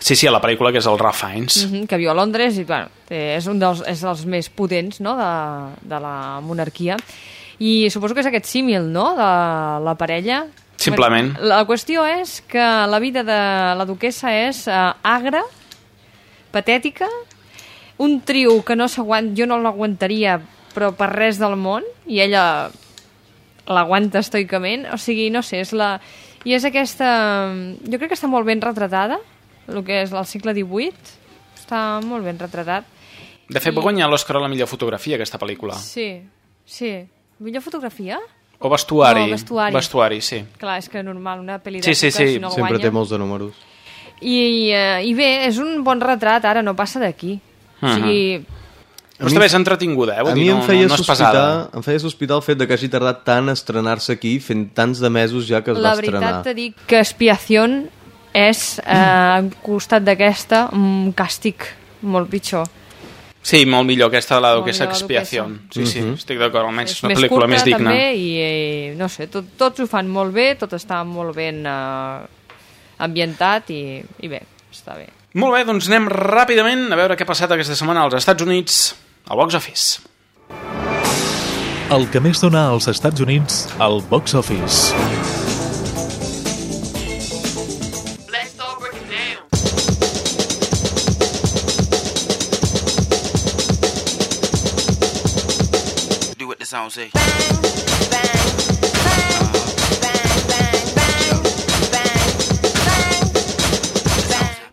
Sí, Sí, a la pel·lícula que és el Ralph Fiennes. Mm -hmm, que viu a Londres i bueno, té- és un dels, és dels més potents no? de, de la monarquia. I suposo que és aquest símil no? de la parella. Simplement. Bueno, La qüestió és que la vida de la duquesa és uh, agra, patètica, un trio que no s'aguant, jo no l'aguantaria però per res del món, i ella l'aguanta estoicament, o sigui, no sé, és la... I és aquesta... Jo crec que està molt ben retratada, el que és el segle XVIII, està molt ben retratat. De fet, va guanyar l'Oscar a la millor fotografia, aquesta pel·lícula. Sí, sí. Millor fotografia? O vestuari. No, vestuari. Vestuari, sí. Clar, és que normal, una pel·li Sí, sí, sí, si no Sempre guanya... té molts de números. I, eh, I bé, és un bon retrat, ara no passa d'aquí. O Mhm. sigui, Però està bé, és entretinguda, eh? Vull A dir, mi no, em feia, no, no és pesada. sospitar, em feia sospitar el fet de que hagi tardat tant a estrenar-se aquí, fent tants de mesos ja que es la va estrenar. veritat te dic que Expiación és, eh, al costat d'aquesta, un càstig molt pitjor. Sí, molt millor aquesta de la duquesa la Expiación. Sí, sí, Mhm. estic d'acord, almenys és una més pel·lícula curta, més digna. també, i eh, no sé, tot, tots ho fan molt bé, tot està molt ben eh, ambientat i, i bé, està bé. Molt bé, doncs anem ràpidament a veure què ha passat aquesta setmana als Estats Units, al box office. El que més dona als Estats Units al box office. Do what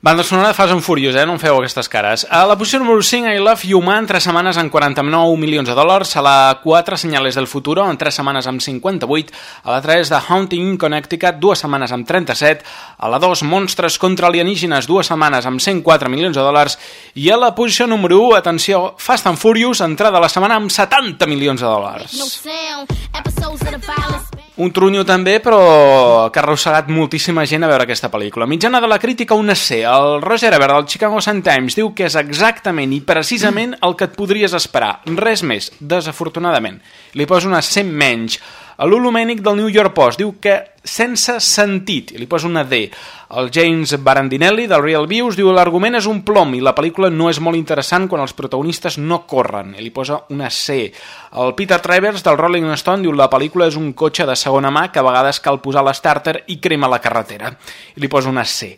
Banda sonora de Fast and Furious, eh? No em feu aquestes cares. A la posició número 5, I Love You Man, 3 setmanes amb 49 milions de dòlars. A la 4, Senyales del Futuro, en 3 setmanes amb 58. A la 3, The Haunting in Connecticut, 2 setmanes amb 37. A la 2, Monstres contra alienígenes, 2 setmanes amb 104 milions de dòlars. I a la posició número 1, atenció, Fast and Furious, entrada a la setmana amb 70 milions de dòlars. Un trunyo també, però que ha arrossegat moltíssima gent a veure aquesta pel·lícula. Mitjana de la crítica, una C. El Roger Ebert del Chicago Sun-Times diu que és exactament i precisament el que et podries esperar. Res més, desafortunadament. Li posa una C menys. L'Olomènic del New York Post diu que sense sentit, i li posa una D. El James Barandinelli del Real Views diu l'argument és un plom i la pel·lícula no és molt interessant quan els protagonistes no corren, i li posa una C. El Peter Travers del Rolling Stone diu la pel·lícula és un cotxe de segona mà que a vegades cal posar l'estàrter i crema la carretera, i li posa una C.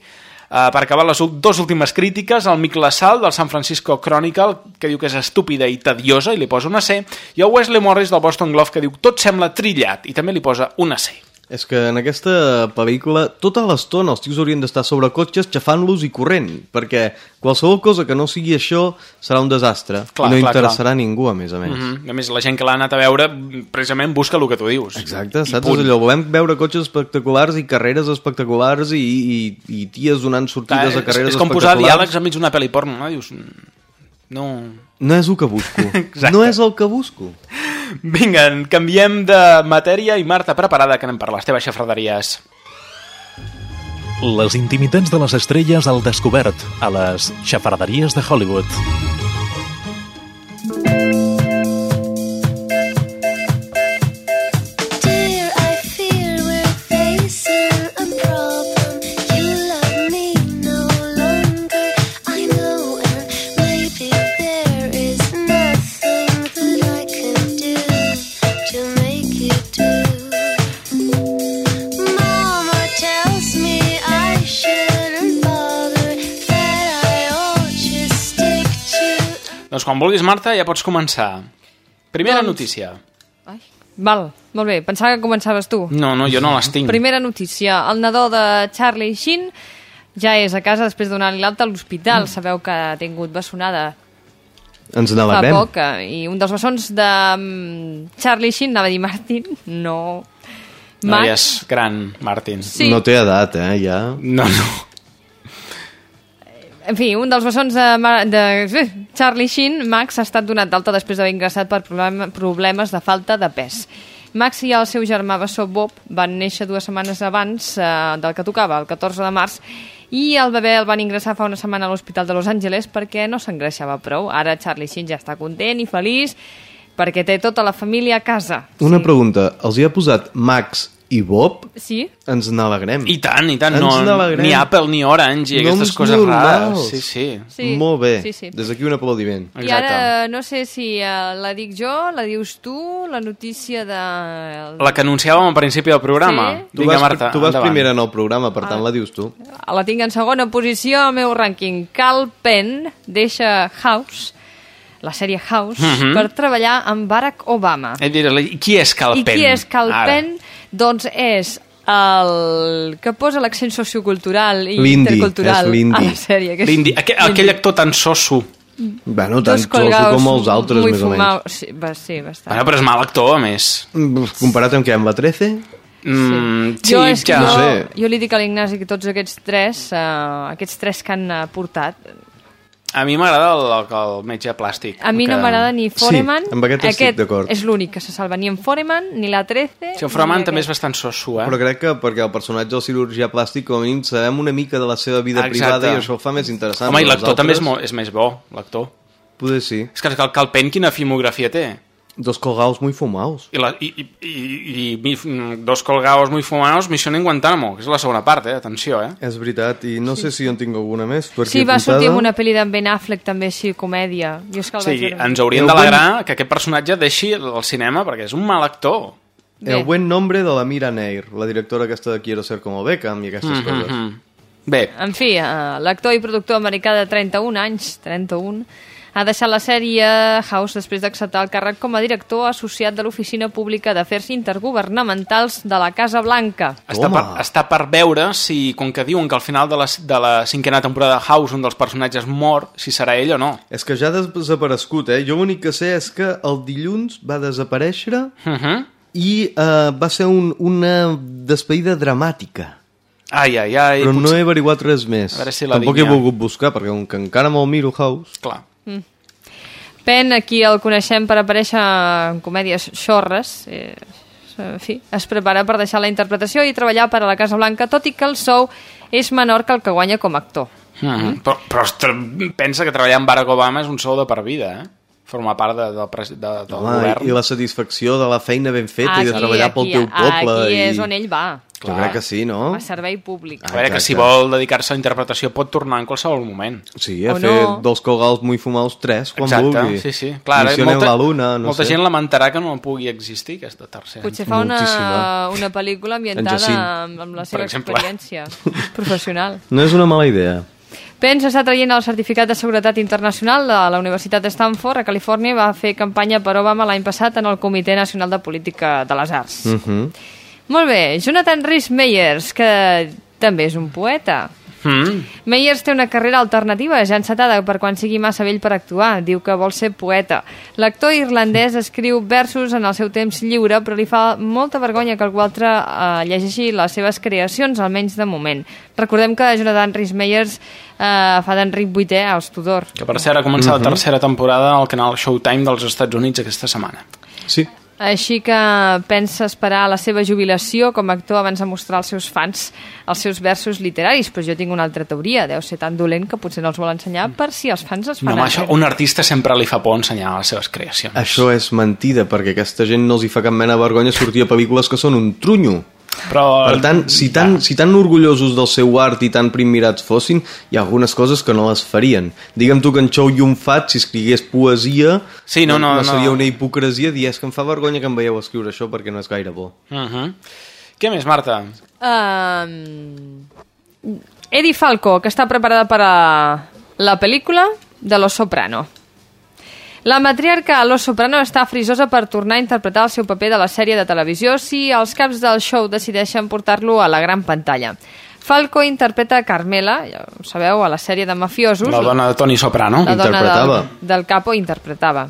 Uh, per acabar les dues últimes crítiques, el Mick LaSalle del San Francisco Chronicle, que diu que és estúpida i tediosa, i li posa una C, i el Wesley Morris del Boston Globe, que diu tot sembla trillat, i també li posa una C. És que en aquesta pel·lícula tota l'estona els tios haurien d'estar sobre cotxes xafant-los i corrent, perquè qualsevol cosa que no sigui això serà un desastre Clar, i no clar, interessarà a ningú, a més a més. Mm -hmm. A més, la gent que l'ha anat a veure precisament busca el que tu dius. Exacte, I saps? punt. És allò, volem veure cotxes espectaculars i carreres espectaculars i, i, i ties donant sortides Clar, a carreres és, és com posar espectaculars. diàlegs enmig d'una pel·li porno, no? Dius, mm, no... No és el que busco. (laughs) Exacte. no és el que busco. Vinga, canviem de matèria i Marta, preparada que anem per les teves xafraderies. Les intimitats de les estrelles al descobert a les xafarderies de Hollywood. Quan vulguis, Marta, ja pots començar. Primera Doncs- notícia. Val, molt bé, pensava que començaves tu. No, no, jo no les tinc. Primera notícia, el nadó de Charlie Sheen ja és a casa després de donar-li l'alta a l'hospital. Mm. Sabeu que ha tingut bessonada Ens fa n'alegrem. poc, eh, i un dels bessons de mm, Charlie Sheen, anava a dir Martin, no... No, Max, ja és gran, Martin. Sí. No té edat, eh, ja. No, no. En fi, un dels bessons de, Ma- de eh, Charlie Sheen, Max, ha estat donat d'alta després d'haver ingressat per problem, problemes de falta de pes. Max i el seu germà bessó Bob van néixer dues setmanes abans eh, del que tocava, el 14 de març, i el bebè el van ingressar fa una setmana a l'Hospital de Los Angeles perquè no s'engreixava prou. Ara Charlie Sheen ja està content i feliç perquè té tota la família a casa. Una pregunta, els hi ha posat Max I Bob, Sí? ens n'alegrem. I tant, i tant. Ens No, ni Apple ni Orange i aquestes Noms coses normals. rares. Sí, sí. Sí. Molt bé. Sí, sí. Des d'aquí un aplaudiment. I ara no sé si uh, la dic jo, la dius tu, la notícia de... La que anunciàvem al principi del programa. Sí. Tu Vinga, vas, Marta, tu vas endavant. primera en el programa, per Ah. tant la dius tu. La tinc en segona posició al meu rànquing. Cal Penn deixa House, la sèrie House, Mhm. per treballar amb Barack Obama. Eh, diré, I qui és Cal I Penn? qui és Cal Ara. Doncs és el que posa l'accent sociocultural i intercultural a la sèrie. Que és L'indi, aquell, aquell actor tan soso. Bueno, tant soso com els altres, més o menys. Sí, va, sí, bastant. Bueno, però és mal actor, a més. Comparat amb què? Amb la 13? Mm, sí, jo, és que ja. jo, No sé. jo li dic a l'Ignasi que tots aquests tres, uh, aquests tres que han portat, A mi m'agrada el, el metge plàstic. a mi no que- m'agrada ni Foreman, amb aquest estic d'acord. és l'únic que se salva, ni en Foreman, ni la 13... Sí, el Froman ni també és aquest. bastant soso, eh? Però crec que perquè el personatge del cirurgià plàstic, com a mínim, sabem una mica de la seva vida Exacte. privada i això el fa més interessant. Home, i l'actor també és, altres, mo és més bo, l'actor. Poder sí. És que el Cal Penn quina filmografia té? Dos colgados muy fumados. I, la, i, i, i, i mi- dos colgados muy fumados, Misión en Guantánamo, que és la segona part, eh? Atenció, eh? És veritat, i no sé si jo en tinc alguna més. per Sí, va apuntada. sortir una pel·li d'en Ben Affleck també així, comèdia. Jo és que el O vaig ens hauríem d'alegrar que aquest personatge deixi el cinema perquè és un mal actor. Bé. El buen nombre de la Mira Neir, la directora aquesta de Quiero ser como Beckham i aquestes Mm, coses. mm, mm. Bé, En fi, eh, l'actor i productor americà de 31 anys, 31, ha deixat la sèrie House després d'acceptar el càrrec com a director associat de l'Oficina Pública d'Afers Intergovernamentals de la Casa Blanca. està per, està per veure si, com que diuen que al final de la, de la cinquena temporada de House un dels personatges mor, si serà ell o no. És que ja ha desaparegut, eh? Jo l'únic que sé és que el dilluns va desaparèixer Uh -huh. i uh, va ser un, una despedida dramàtica. Ai, ai, ai. Però no potser- he averiguat res més. A veure si la Tampoc dic he volgut buscar, perquè com que encara me'l miro House... Clar. Penn, aquí el coneixem per aparèixer en comèdies xorres, eh, en fi, es prepara per deixar la interpretació i treballar per a la Casa Blanca, tot i que el sou és menor que el que guanya com a actor. Mm -hmm. Però, però ostres, pensa que treballar amb Barack Obama és un sou de per vida, eh? Formar part de, del, pres- de, del Home, govern. I la satisfacció de la feina ben feta i de Aquí, treballar pel aquí, teu poble. Aquí i... és on ell va, Jo crec que sí, no? a servei públic. A veure, que si Exacte. vol dedicar-se a la interpretació pot tornar en qualsevol moment. Sí, a O fer no. dos colgados muy fumados tres, quan Exacte, vulgui. sí, sí. Clar, eh, Missió en molta, la luna, no molta sé. gent lamentarà que no pugui existir aquesta tercera. Potser fa una, Moltíssima. una pel·lícula En ambientada amb, amb la seva exemple. experiència (laughs) professional. No és una mala idea. Pence està traient el certificat de seguretat internacional de la Universitat de Stanford a Califòrnia va fer campanya per Obama l'any passat en el Comitè Nacional de Política de les Arts. Uh -huh. Molt bé, Jonathan Rhys Meyers, que també és un poeta. Mm. Meyers té una carrera alternativa ja encetada per quan sigui massa vell per actuar. Diu que vol ser poeta. L'actor irlandès escriu versos en el seu temps lliure, però li fa molta vergonya que algú altre eh, llegeixi les seves creacions, almenys de moment. Recordem que Jonathan Rhys Meyers eh, fa d'Enric VIII als Tudor. Que per cert ha començat Mhm. la tercera temporada al canal Showtime dels Estats Units aquesta setmana. Sí. Així que pensa esperar la seva jubilació com a actor abans de mostrar als seus fans els seus versos literaris, però jo tinc una altra teoria, deu ser tan dolent que potser no els vol ensenyar per si els fans es No, fan home, això, un artista sempre li fa por ensenyar les seves creacions. Això és mentida, perquè aquesta gent no els hi fa cap mena de vergonya sortir a pel·lícules que són un trunyo. Però, Per tant, si tan, si tan orgullosos del seu art i tan primmirats fossin, hi ha algunes coses que no les farien. Digue'm tu que en Chou Yun-Fat, si escrigués poesia, Sí, no, no, no seria no. una hipocresia dir és que em fa vergonya que em veieu escriure això perquè no és gaire bo. Uh -huh. Què més, Marta? Um, Eddie Falco, que està preparada per a la pel·lícula de Los Soprano. La matriarca Los Soprano està frisosa per tornar a interpretar el seu paper de la sèrie de televisió si els caps del show decideixen portar-lo a la gran pantalla. Falco interpreta Carmela, ja ho sabeu, a la sèrie de mafiosos. La dona de Tony Soprano. La dona Interpretava. del, del capo interpretava.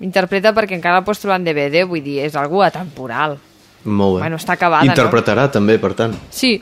Interpreta perquè encara la pots trobar en DVD, vull dir, és algú atemporal. Molt bé. Bueno, està acabada, no? Interpretarà també, per tant. Sí.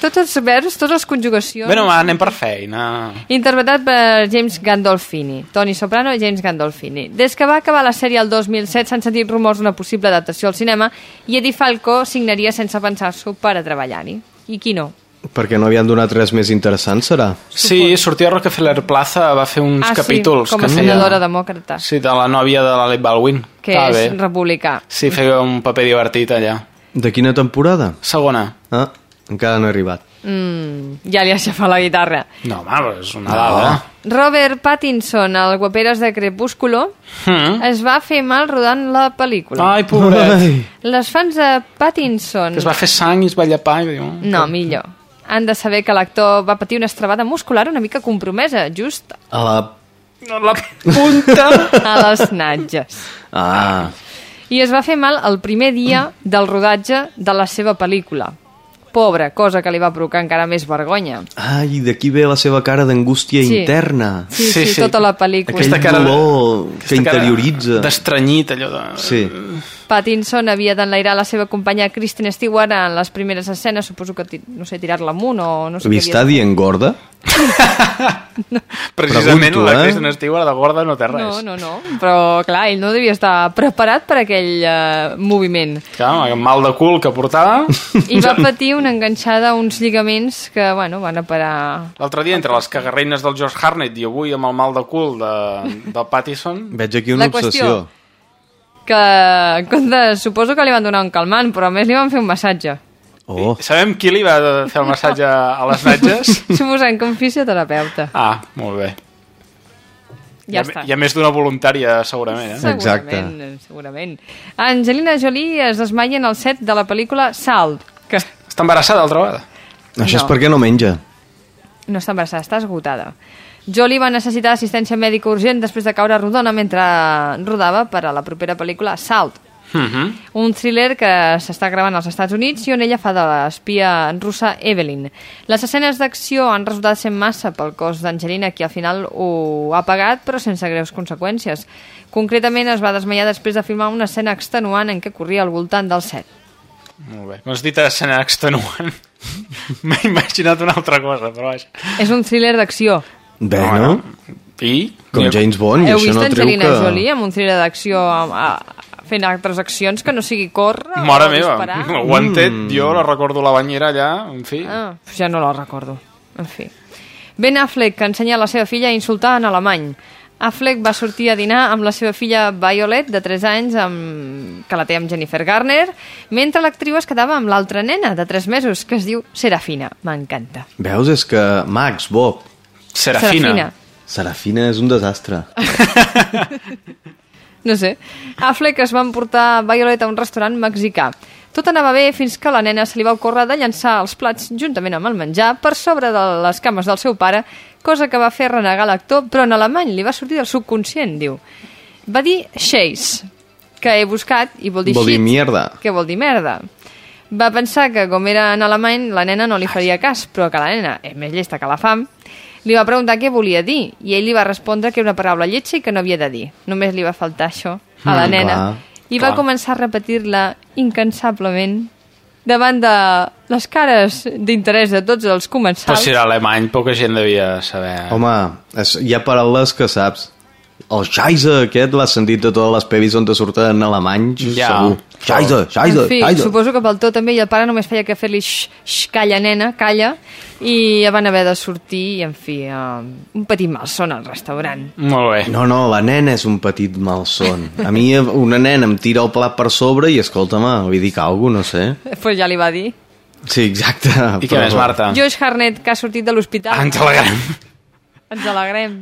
Tots els verbs, totes les conjugacions... Bé, no, anem per feina. Interpretat per James Gandolfini. Tony Soprano i James Gandolfini. Des que va acabar la sèrie el 2007 s'han sentit rumors d'una possible adaptació al cinema i Eddie Falco signaria sense pensar-s'ho per a treballar-hi. I qui no? Perquè no havien donat res més interessant, serà? Sí, sortia Rockefeller Plaza, va fer uns ah, capítols sí, com a que feia... senadora demòcrata, Sí, de la nòvia de l'Alec Baldwin. que Estava és bé. republicà. Sí, feia un paper divertit allà. De quina temporada? Segona. Ah, encara no he arribat. Mm, ja li ha aixafat la guitarra. No, home, és una dada. Robert Pattinson, el guaperes de Crepúsculo, Mm. es va fer mal rodant la pel·lícula. Ai, pobret. Ai. Les fans de Pattinson... Que es va fer sang i es va llapar i diu... No, millor. Han de saber que l'actor va patir una estrabada muscular una mica compromesa, just A la... La punta... a les natges. Ah, I es va fer mal el primer dia del rodatge de la seva pel·lícula. Pobre, cosa que li va provocar encara més vergonya. ai, d'aquí ve la seva cara d'angústia Sí. interna. Sí, sí, sí, tota la pel·lícula. Aquell dolor que aquesta cara interioritza. D'estranyit, allò de... Sí. Pattinson havia d'enlairar la seva companya Kristen Stewart en les primeres escenes, suposo que, no sé, tirar-la amunt o no sé Li què està dient gorda? (laughs) Precisament Pregunto, la eh? Kristen Stewart de gorda no té res. No, no, no. Però, clar, ell no devia estar preparat per aquell uh, moviment. Clar, amb el mal de cul que portava... I va patir una enganxada a uns lligaments que, bueno, van a parar... L'altre dia, entre les cagarreines del George Harnett i avui amb el mal de cul de, del Pattison... Veig aquí una La qüestió- obsessió. Que, en compte, suposo que li van donar un calmant, però a més li van fer un massatge. Oh. Sabem qui li va fer el massatge a les natges? (laughs) Suposant que un fisioterapeuta. Ah, molt bé. Ja hi ha, està. Hi ha més d'una voluntària, segurament, eh? Segurament, segurament. Angelina Jolie es desmaia en el set de la pel·lícula Salt, que Està embarassada, altra vegada. Això és No. perquè no menja. no està embarassada, està esgotada. Jolie va necessitar assistència mèdica urgent després de caure rodona mentre rodava per a la propera pel·lícula Salt, Mm -hmm. un thriller que s'està gravant als Estats Units i on ella fa de l'espia russa Evelyn. Les escenes d'acció han resultat sent massa pel cos d'Angelina, qui al final ho ha pagat, però sense greus conseqüències. Concretament es va desmaiar després de filmar una escena extenuant en què corria al voltant del set. Molt bé. No has dit escena extenuant. (laughs) M'he imaginat una altra cosa, però vaja. És un thriller d'acció. Bé, Bueno, no? I? Com James Bond, i Heu això vist no treu Angelina que... Jolie amb un thriller d'acció fent altres accions que no sigui córrer Mare o meva, disparar? (laughs) Wanted, Mm. jo la recordo la banyera allà, en fi. Ah, ja no la recordo. En fi. Ben Affleck que ensenya a la seva filla a insultar en alemany. Affleck va sortir a dinar amb la seva filla Violet, de 3 anys, amb... que la té amb Jennifer Garner, mentre l'actriu es quedava amb l'altra nena, de 3 mesos, que es diu Serafina. M'encanta. Veus, és que Max, Bob, Serafina. Serafina és un desastre. (laughs) No sé. Affleck es va emportar Violet a un restaurant mexicà. Tot anava bé fins que la nena se li va ocórrer de llançar els plats juntament amb el menjar per sobre de les cames del seu pare, cosa que va fer renegar l'actor, però en alemany li va sortir del subconscient, diu. Va dir Scheiß, que he buscat i vol dir Vol dir shit, mierda. que vol dir merda. Va pensar que com era en alemany la nena no li faria cas, però que la nena és més llesta que la fam, li va preguntar què volia dir i ell li va respondre que era una paraula lletja i que no havia de dir. Només li va faltar això a la Mm, nena. clar, I va clar. començar a repetir-la incansablement davant de les cares d'interès de tots els Però comensals. si era alemany, poca gent devia saber. Home, és, hi ha paraules que saps. El Scheisse aquest l'has sentit a totes les pel·lis on te surten en alemany, Ja. segur. Scheisse, Scheisse, en fi, Scheisse. suposo que pel to també i el pare només feia que fer-li calla nena, calla i van haver de sortir i en fi, uh, un petit malson al restaurant Molt bé. No, no, la nena és un petit malson. A mi una nena em tira el plat per sobre i escolta-me, li dic alguna cosa, no sé. (laughs) pues ja li va dir Sí, exacte. I què més, Marta? Josh Harnett, que ha sortit de l'hospital ens alegrem. ens alegrem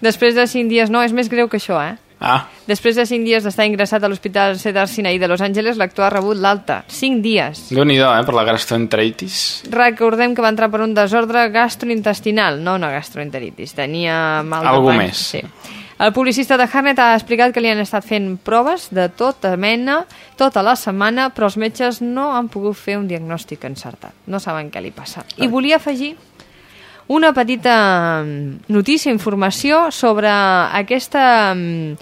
després de 5 dies, no, és més greu que això eh? Ah, després de 5 dies d'estar ingressat a l'hospital Cedar Sinai de Los Angeles l'actor ha rebut l'alta, 5 dies déu nhi eh, per la gastroenteritis. Recordem que va entrar per un desordre gastrointestinal, no una gastroenteritis. Tenia mal Algú de més. Sí. El publicista de Harnett ha explicat que li han estat fent proves de tota mena tota la setmana, però els metges no han pogut fer un diagnòstic encertat. No saben què li passa. I volia afegir una petita mm, notícia, informació sobre aquesta mm,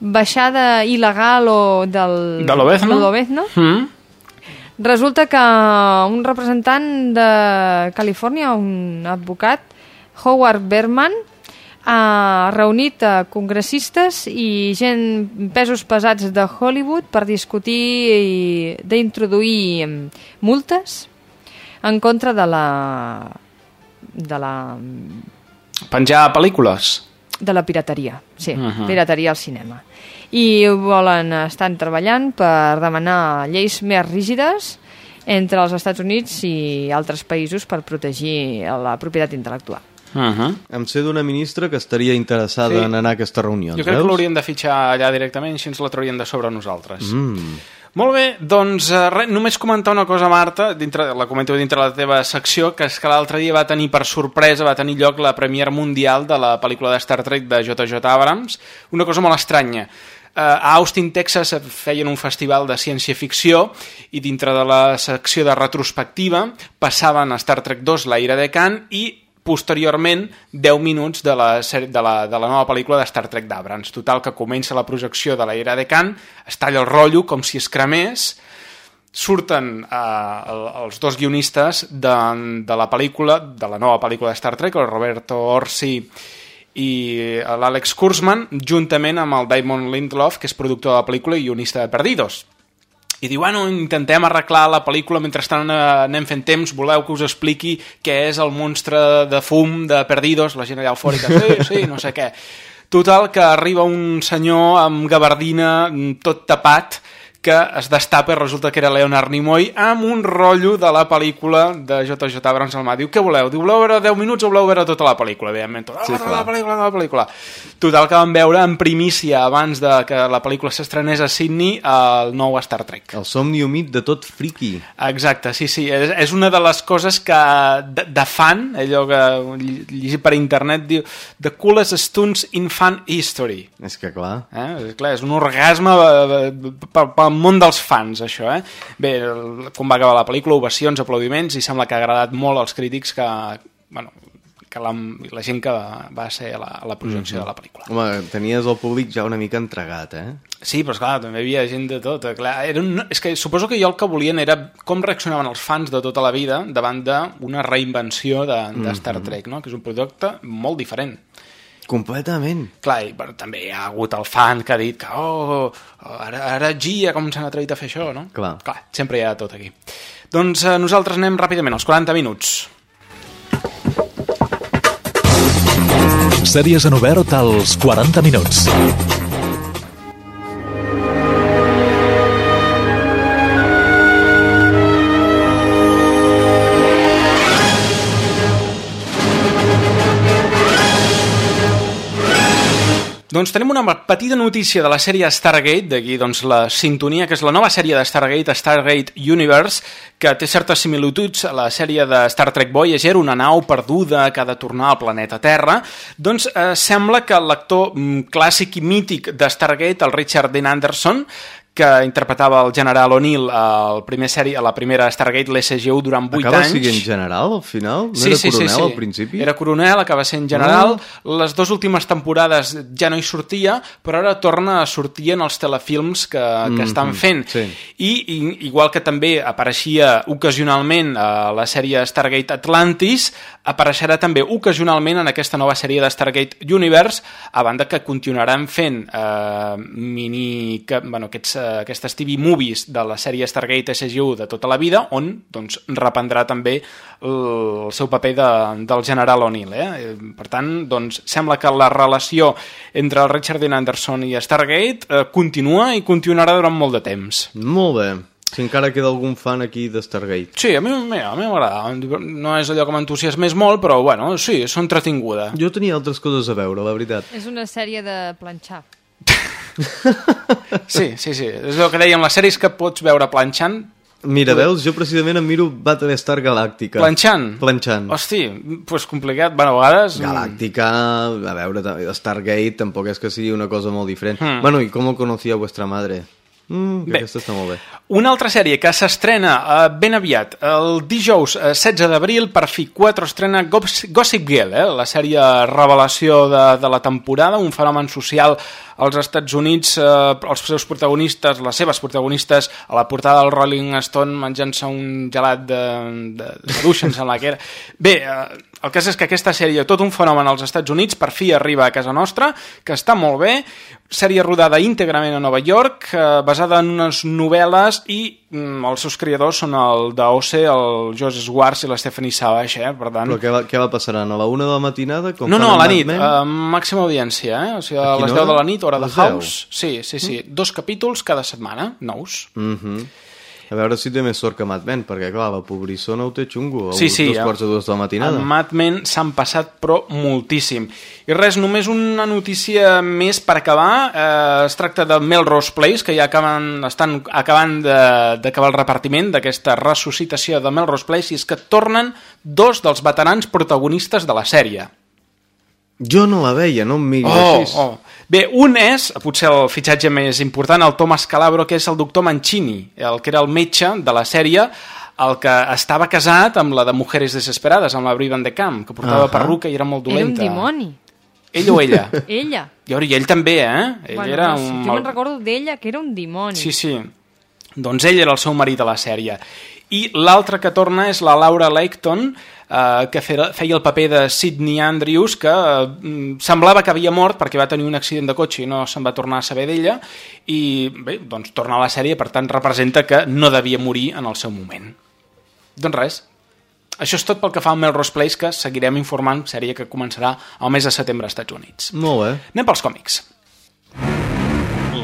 baixada il·legal o del... De l'Obezno? de l'Obezno. Mm? Resulta que un representant de Califòrnia, un advocat, Howard Berman, ha reunit a congressistes i gent pesos pesats de Hollywood per discutir i d'introduir em, multes en contra de la de la Penjar pel·lícules. de la pirateria, sí, Mhm. pirateria al cinema. I volen, estan treballant per demanar lleis més rígides entre els Estats Units i altres països per protegir la propietat intel·lectual. Uh -huh. Em sé d'una ministra que estaria interessada Sí. en anar a aquestes reunions, Jo crec veus? que l'haurien de fitxar allà directament, així ens la traurien de sobre nosaltres. Mm. Molt bé, doncs eh, res, només comentar una cosa, Marta, dintre, la comento dintre la teva secció, que és que l'altre dia va tenir per sorpresa, va tenir lloc la premier mundial de la pel·lícula de Star Trek de J.J. Abrams, una cosa molt estranya. Eh, a Austin, Texas, feien un festival de ciència-ficció i dintre de la secció de retrospectiva passaven Star Trek 2, la ira de Khan, i posteriorment 10 minuts de la, de la, de la nova pel·lícula de Star Trek d'Abrams. Total, que comença la projecció de la era de Khan, es talla el rotllo com si es cremés, surten eh, el- els dos guionistes de, de la pel·lícula, de la nova pel·lícula de Star Trek, el Roberto Orsi i l'Àlex Kurzman, juntament amb el Damon Lindelof, que és productor de la pel·lícula i guionista de Perdidos. I diu, bueno, intentem arreglar la pel·lícula mentrestant eh, anem fent temps, voleu que us expliqui què és el monstre de fum de Perdidos, la gent allà eufòrica, sí, sí, no sé què. Total, que arriba un senyor amb gabardina, mm, tot tapat, que es destapa resulta que era Leonard Nimoy amb un rotllo de la pel·lícula de J.J. Abrams al mà. Diu, què voleu? Diu, voleu veure 10 minuts o voleu veure tota la pel·lícula? Evidentment, tota, Sí, la pel·lícula, tota la pel·lícula. Total, que vam veure en primícia, abans de que la pel·lícula s'estrenés a Sydney, el nou Star Trek. El somni humit de tot friki. Exacte, sí, sí. És, és una de les coses que de, de fan, allò que ll- llegir per internet, diu The coolest stunts in fan history. És que clar... Eh? És, clar, és un orgasme eh, pel, pel món dels fans, això, eh? Bé, el- com va acabar la pel·lícula, ovacions, aplaudiments, i sembla que ha agradat molt als crítics que, bueno, que la, la gent que va ser a la, a la projecció Mhm. de la pel·lícula. Home, tenies el públic ja una mica entregat, eh? Sí, però esclar, també hi havia gent de tot. eh, Clar, era un... És que suposo que jo el que volien era com reaccionaven els fans de tota la vida davant d'una reinvenció de, de Star Mhm. Trek, no? que és un producte molt diferent. Completament. Clar, i però, també hi ha hagut el fan que ha dit que oh, ara, ara Gia, com s'han atrevit a fer això, no? Clar. Clar, sempre hi ha tot aquí. Doncs eh, nosaltres anem ràpidament, als 40 minuts. Sèries en obert als 40 minuts. Doncs tenim una petita notícia de la sèrie Stargate, d'aquí doncs, la sintonia, que és la nova sèrie de Stargate, Stargate Universe, que té certes similituds a la sèrie de Star Trek Voyager, una nau perduda que ha de tornar al planeta Terra. Doncs eh, sembla que l'actor mm, clàssic i mític de Stargate, el Richard Dean Anderson, que interpretava el general O'Neill al primer sèrie, a la primera Stargate, l'SGU, durant 8 Acaba anys. sent general, al final? No era coronel al principi? Era coronel, acaba sent general. Les dues últimes temporades ja no hi sortia, però ara torna a sortir en els telefilms que, que Mhm, estan fent. sí. I, I igual que també apareixia ocasionalment a la sèrie Stargate Atlantis, apareixerà també ocasionalment en aquesta nova sèrie de Stargate Universe, a banda que continuaran fent eh, mini, que, bueno, aquests, eh, aquestes TV movies de la sèrie Stargate SGU de tota la vida, on doncs, reprendrà també el, seu paper de, del general O'Neill. Eh? Eh, Per tant, doncs, sembla que la relació entre el Richard Dean Anderson i Stargate eh, continua i continuarà durant molt de temps. Molt bé. Si encara queda algun fan aquí de Stargate. Sí, a mi mira, a mi m'agrada. No és allò que m'entusiasmés molt, però bueno, sí, és entretinguda. Jo tenia altres coses a veure, la veritat. És una sèrie de planxar. (laughs) Sí, sí, sí. És el que dèiem, les sèries que pots veure planxant... Mira, veus, jo precisament em miro Battlestar Galàctica. Planxant? Planxant. Hosti, pues complicat. Bueno, a vegades... Galàctica, a veure, Stargate tampoc és que sigui una cosa molt diferent. Hmm. Bueno, i com conocía vuestra madre? Mm, Bé. està molt bé. Una altra sèrie que s'estrena eh, ben aviat, el dijous eh, 16 d'abril, per fi 4 estrena Goss- Gossip Girl, eh, la sèrie revelació de, de la temporada, un fenomen social als Estats Units, eh, els seus protagonistes, les seves protagonistes, a la portada del Rolling Stone menjant-se un gelat de, de, de duixa, em sembla que era. Bé, eh, el cas és que aquesta sèrie, tot un fenomen als Estats Units, per fi arriba a casa nostra, que està molt bé, sèrie rodada íntegrament a Nova York, eh, basada en unes novel·les i mm, els seus creadors són el d'Ose, el Joseph Swartz i la Stephanie Savage, eh? per tant... Però què, va, què va passar? A la una de la matinada? Com No, no, a la nit, uh, màxima audiència, eh? O sigui, a, A les 10 de hora? la nit, hora de les 10? House. Sí, sí, sí. Dos capítols cada setmana, nous. Mhm. A veure si té més sort que Mad Men, perquè clar, la pobrissona ho té xungo. a Sí, sí. Dos ja. quarts de dues de la matinada. En Mad Men s'han passat, però moltíssim. I res, només una notícia més per acabar. Eh, es tracta de Melrose Place, que ja acaben, estan acabant de- d'acabar el repartiment d'aquesta ressuscitació de Melrose Place, i és que tornen dos dels veterans protagonistes de la sèrie. Jo no la veia, no em miri Oh, així. oh. Bé, un és, potser el fitxatge més important, el Thomas Calabro, que és el doctor Mancini, el que era el metge de la sèrie, el que estava casat amb la de Mujeres Desesperades, amb la Brie Van de Camp, que portava Ahà. perruca i era molt Era un dolenta. dimoni. Ell o ella? (laughs) Ella. I ara, i ell també, eh? Ell bueno, era no un... Jo me'n recordo d'ella que era un dimoni. Sí, sí. Doncs ell era el seu marit a la sèrie. I l'altre que torna és la Laura Leighton, eh, que feia, el paper de Sidney Andrews, que eh, semblava que havia mort perquè va tenir un accident de cotxe i no se'n va tornar a saber d'ella, i bé, doncs torna a la sèrie, per tant representa que no devia morir en el seu moment. Doncs res, això és tot pel que fa al Melrose Place, que seguirem informant, sèrie que començarà al mes de setembre als Estats Units. Molt bé. Anem pels còmics.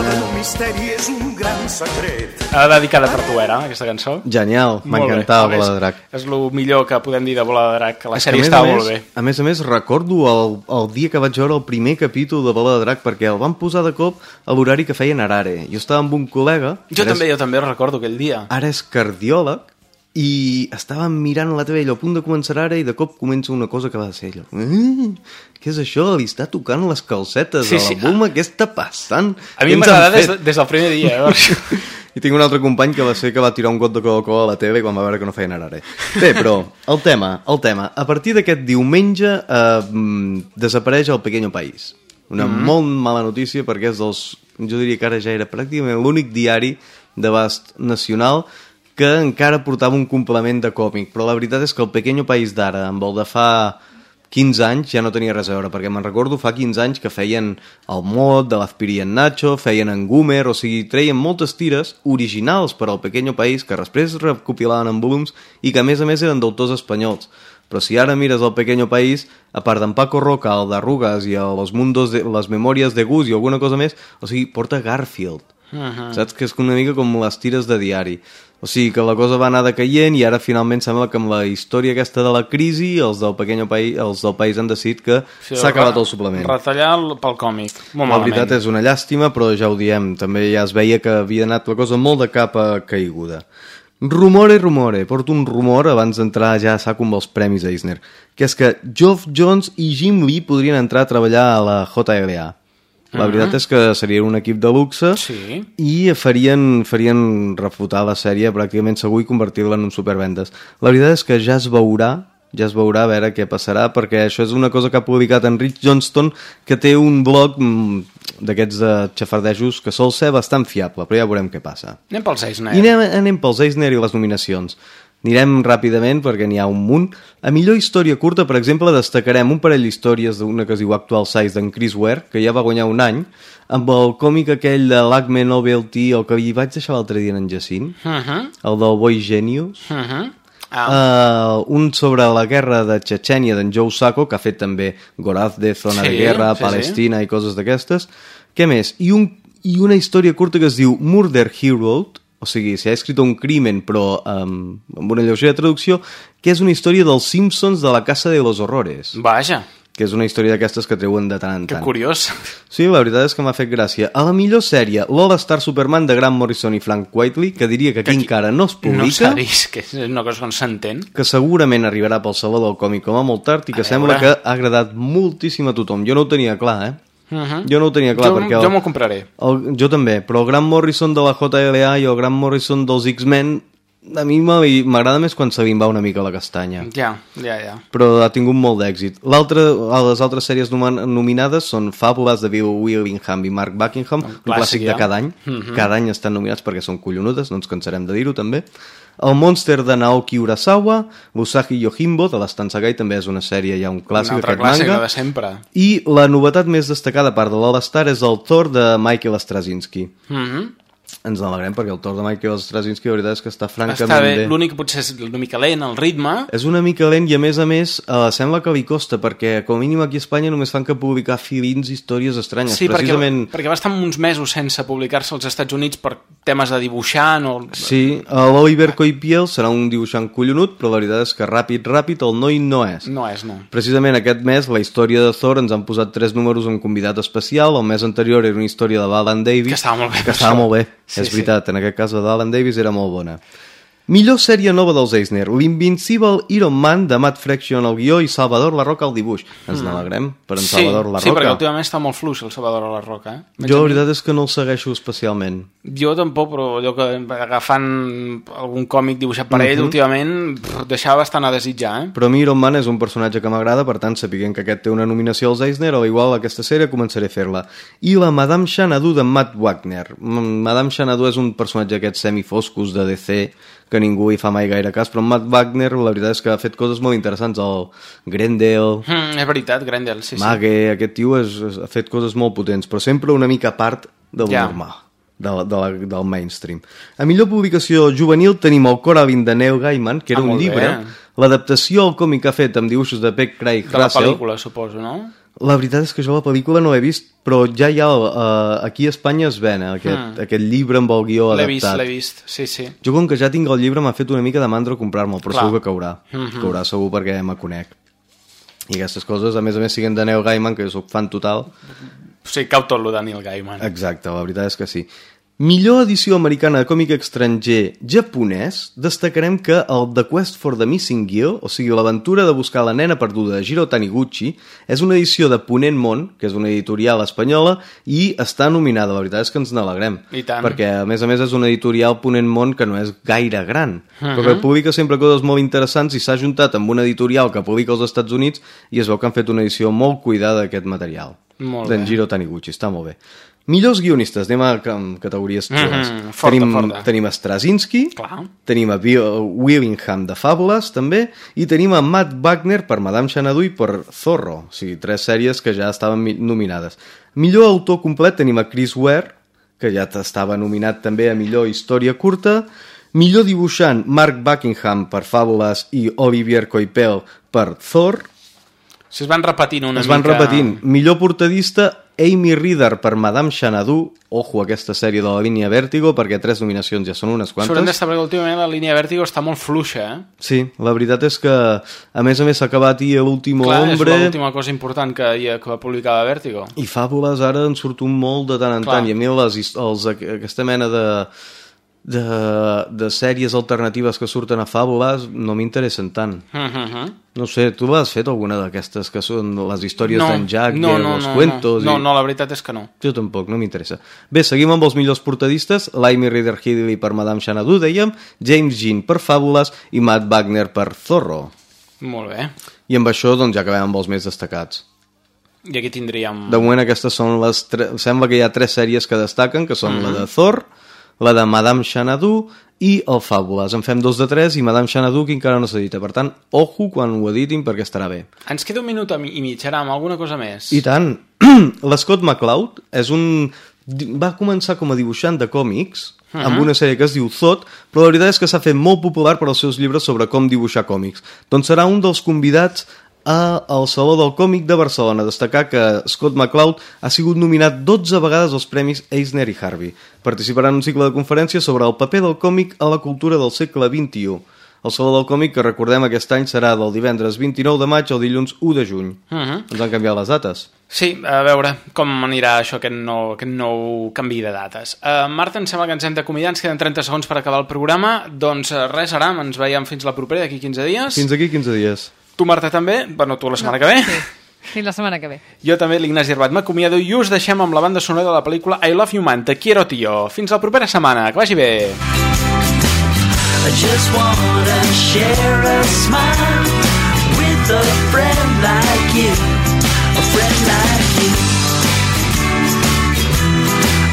Envoltada d'un misteri és un gran secret. Ha dedicada per tu, era, aquesta cançó? Genial, m'encantava Bola de Drac. És el millor que podem dir de Bola de Drac, que la És sèrie estava a molt bé. A més a més, recordo el, el dia que vaig veure el primer capítol de Bola de Drac perquè el van posar de cop a l'horari que feien Arare. Jo estava amb un col·lega... Jo també, És, jo també recordo aquell dia. ara és cardiòleg i estàvem mirant la tele a punt de començar ara i de cop comença una cosa que va ser allò. "Eh, què és això? Li està tocant les calcetes Sí, a la sí. Bulma? Què està passant? A mi m'agrada des, fet?" des del primer dia. Eh? (laughs) I tinc un altre company que va ser que va tirar un got de Coca-Cola a la tele quan va veure que no feien arare. Bé, però, el tema, el tema. A partir d'aquest diumenge eh, mm, desapareix el Pequeño País. Una Mhm. molt mala notícia perquè és dels... Jo diria que ara ja era pràcticament l'únic diari d'abast nacional que encara portava un complement de còmic, però la veritat és que el Pequeño País d'ara, amb el de fa 15 anys, ja no tenia res a veure, perquè me'n recordo fa 15 anys que feien el Mod, de l'Azpiri en Nacho, feien en Goomer, o sigui, treien moltes tires originals per al Pequeño País, que després es recopilaven en volums i que a més a més eren d'autors espanyols. Però si ara mires el Pequeño País, a part d'en Paco Roca, el d'Arrugas i el Los Mundos de, les Memòries de Gus i alguna cosa més, o sigui, porta Garfield. Mhm. Saps? Que és una mica com les tires de diari. O sigui que la cosa va anar decaient i ara finalment sembla que amb la història aquesta de la crisi els del pequeño país, els del país han decidit que Sí, s'ha acabat re- el suplement. Retallar el- pel còmic. Molt la malament. veritat és una llàstima, però ja ho diem, també ja es veia que havia anat la cosa molt de capa caiguda. Rumore, rumore, porto un rumor abans d'entrar ja a saco amb els Premis Eisner, que és que Geoff Jones i Jim Lee podrien entrar a treballar a la JLA. La veritat és que seria un equip de luxe Sí. i farien, farien refutar la sèrie pràcticament segur i convertir-la en un supervendes. La veritat és que ja es veurà ja es veurà a veure què passarà perquè això és una cosa que ha publicat en Rich Johnston que té un blog mm, d'aquests de xafardejos que sol ser bastant fiable però ja veurem què passa Anem pels Eisner. i anem, anem pels Eisner i les nominacions. Anirem ràpidament perquè n'hi ha un munt. A millor història curta, per exemple, destacarem un parell d'històries d'una que es diu Actual Size d'en Chris Ware, que ja va guanyar un any, amb el còmic aquell de l'Acme Novelty, el que hi vaig deixar l'altre dia en Jacint, Uh -huh. el del Boy Genius, Uh -huh. Ah. Uh, un sobre la guerra de Chechènia d'en Joe Sacco, que ha fet també Gorazde, Zona Sí, de Guerra, sí, sí. Palestina i coses d'aquestes. Què més? I, un, I una història curta que es diu Murder Hero, o sigui, s'ha escrit un crimen però um, amb una lleugera traducció, que és una història dels Simpsons de la Casa de los Horrores. Vaja, Que és una història d'aquestes que treuen de tant en que tant. curiós. Sí, la veritat és que m'ha fet gràcia. A la millor sèrie, l'All Star Superman de Grant Morrison i Frank Whiteley, que diria que aquí encara no es publica, No s'ha vist, que és una cosa que no s'entén. que segurament arribarà pel Saló del Còmic com a molt tard i que A sembla veure. que ha agradat moltíssim a tothom. Jo no ho tenia clar, eh? Uh -huh. Jo no ho tenia clar jo, perquè... el- Jo m'ho compraré. El, jo també, però el Grant Morrison de la JLA i el Grant Morrison dels X-Men a mi m'agrada més quan se li va una mica la castanya. Ja, ja, ja. Però ha tingut molt d'èxit. L'altre, les altres sèries nominades són Fàbules de Bill Willingham i Mark Buckingham, un clàssic ja. de cada any. Mhm. Cada any estan nominats perquè són collonudes, no ens cansarem de dir-ho també. El Monster de Naoki Urasawa, Usagi Yojimbo, de l'Estansagai, també és una sèrie ja un clàssic, Un aquest clàssic, manga. de sempre. I la novetat més destacada, a part de l'All-Star, és el Thor de Michael Straczynski. Mhm. Ens n'alegrem perquè el Thor de Michael Straczynski la veritat és que està francament Està bé, bé. l'únic potser és una mica lent, el ritme, És una mica lent i a més a més eh, sembla que li costa perquè com a mínim aquí a Espanya només fan que publicar filins i històries estranyes. Sí, Precisament... perquè, perquè va estar uns mesos sense publicar-se als Estats Units per temes de dibuixant o... Sí, l'Oliver Coipiel serà un dibuixant collonut, però la veritat és que ràpid, ràpid, el noi no és. No és, no. Precisament aquest mes, la història de Thor, ens han posat tres números amb convidat especial. El mes anterior era una història de l'Alan Davis. Que estava molt bé, Que estava molt bé, Sí, és sí. veritat. En aquest cas, la d'Alan Davis era molt bona. Millor sèrie nova dels Eisner, l'Invincible Iron Man de Matt Fraction al guió i Salvador La Roca al dibuix. Ens Mm. n'alegrem per en sí, Salvador La Sí, Roca. perquè últimament està molt fluix el Salvador la Roca. Eh? Veig Jo la veritat és que no el segueixo especialment. Jo tampoc, però allò que agafant algun còmic dibuixat per ell, Mhm. últimament pff, deixava bastant a desitjar, eh? Però a mi Iron Man és un personatge que m'agrada, per tant, sapiguem que aquest té una nominació als Eisner, o igual aquesta sèrie començaré a fer-la. I la Madame Xanadu de Matt Wagner. M- Madame Xanadu és un personatge aquests semifoscos de DC, que ningú hi fa mai gaire cas, però Matt Wagner la veritat és que ha fet coses molt interessants. El Grendel, Mm, és veritat, Grendel, sí, sí. Mage, aquest tio és, és, ha fet coses molt potents, però sempre una mica a part del Ja. normal, de, la- de la, del mainstream. A millor publicació juvenil tenim el Coraline de Neil Gaiman, que era Ah, un llibre, l'adaptació al còmic que ha fet amb dibuixos de Peck Craig De la Russell. pel·lícula, suposo, no? La veritat és que jo la pel·lícula no l'he vist, però ja hi ha, uh, aquí a Espanya es ven eh, aquest, Mm. aquest llibre amb el guió L'he adaptat. vist, l'he vist, sí, sí. Jo com que ja tinc el llibre m'ha fet una mica de mandra comprar-me'l, però Clar. segur que caurà. Mhm. Caurà segur perquè me conec. I aquestes coses, a més a més, siguen de Neil Gaiman, que jo sóc fan total. O sigui, cau tot lo de Neil Gaiman. Exacte, la veritat és que sí. Millor edició americana de còmic estranger japonès, destacarem que el The Quest for the Missing Girl, o sigui, l'aventura de buscar la nena perduda de Jiro Taniguchi, és una edició de Ponent Món, que és una editorial espanyola, i està nominada. La veritat és que ens n'alegrem. Perquè, a més a més, és una editorial Ponent Món que no és gaire gran, però Mhm. que publica sempre coses molt interessants i s'ha juntat amb una editorial que publica als Estats Units i es veu que han fet una edició molt cuidada d'aquest material. Molt D'en bé. Jiro Taniguchi, està molt bé. Millors guionistes, anem a ca- categories Mhm, xules. forta, tenim, forta. tenim a Straczynski, Clar. tenim a Willingham de Fàbules, també, i tenim a Matt Wagner per Madame Xanadu i per Zorro, o sigui, tres sèries que ja estaven mi- nominades. Millor autor complet tenim a Chris Ware, que ja estava nominat també a millor història curta, millor dibuixant Mark Buckingham per Fàbules i Olivier Coipel per Thor, Si es van repetint una es van mica... repetint. Millor portadista, Amy Reader per Madame Xanadu. Ojo, aquesta sèrie de la línia Vértigo, perquè tres nominacions ja són unes S'hauran quantes. d'estar perquè últimament la línia Vértigo està molt fluixa, eh? Sí, la veritat és que, a més a més, s'ha acabat i l'último Clar, hombre... és l'última cosa important que, hi ha, que publicava Vértigo. I fàbules ara en surt un molt de tant en Clar. tant. I a mi les, els, aquesta mena de, de, de sèries alternatives que surten a fàbules no m'interessen tant. Uh -huh. No sé, tu has fet alguna d'aquestes que són les històries no, d'en Jack, no, no, los no, cuentos... no, i... no, no, la veritat és que no. Jo tampoc, no m'interessa. Bé, seguim amb els millors portadistes. L'Amy Reader Hidley per Madame Xanadu, dèiem, James Jean per Fàbules i Matt Wagner per Zorro. Molt bé. I amb això doncs, ja acabem amb els més destacats. I aquí tindríem... De moment aquestes són les... Tre... Sembla que hi ha tres sèries que destaquen, que són Mhm. la de Thor, la de Madame Xanadu i el Fàbules. En fem dos de tres i Madame Xanadu que encara no s'edita. Per tant, ojo quan ho editin perquè estarà bé. Ens queda un minut i mig, ara, amb alguna cosa més. I tant. (clears throat) L'Scott McCloud és un... va començar com a dibuixant de còmics Mhm. amb una sèrie que es diu Zot, però la veritat és que s'ha fet molt popular per als seus llibres sobre com dibuixar còmics. Doncs serà un dels convidats a, al Saló del Còmic de Barcelona. Destacar que Scott McCloud ha sigut nominat 12 vegades als Premis Eisner i Harvey. Participarà en un cicle de conferències sobre el paper del còmic a la cultura del segle XXI. El Saló del Còmic, que recordem aquest any, serà del divendres 29 de maig al dilluns 1 de juny. Uh -huh. Ens han canviat les dates. Sí, a veure com anirà això, aquest nou, aquest nou canvi de dates. Uh, Marta, em sembla que ens hem d'acomiadar, ens queden 30 segons per acabar el programa. Doncs uh, res, Aram, ens veiem fins la propera, d'aquí 15 dies. Fins aquí 15 dies. Tu, Marta, també? Bueno, tu la setmana no, que ve. Sí. Fins la setmana que ve. Jo també, l'Ignasi Herbat, m'acomiado i us deixem amb la banda sonora de la pel·lícula I Love You Man, te quiero. Fins la propera setmana, que vagi bé. I just wanna share a smile with a friend like you, a friend like you,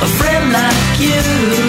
a friend like you.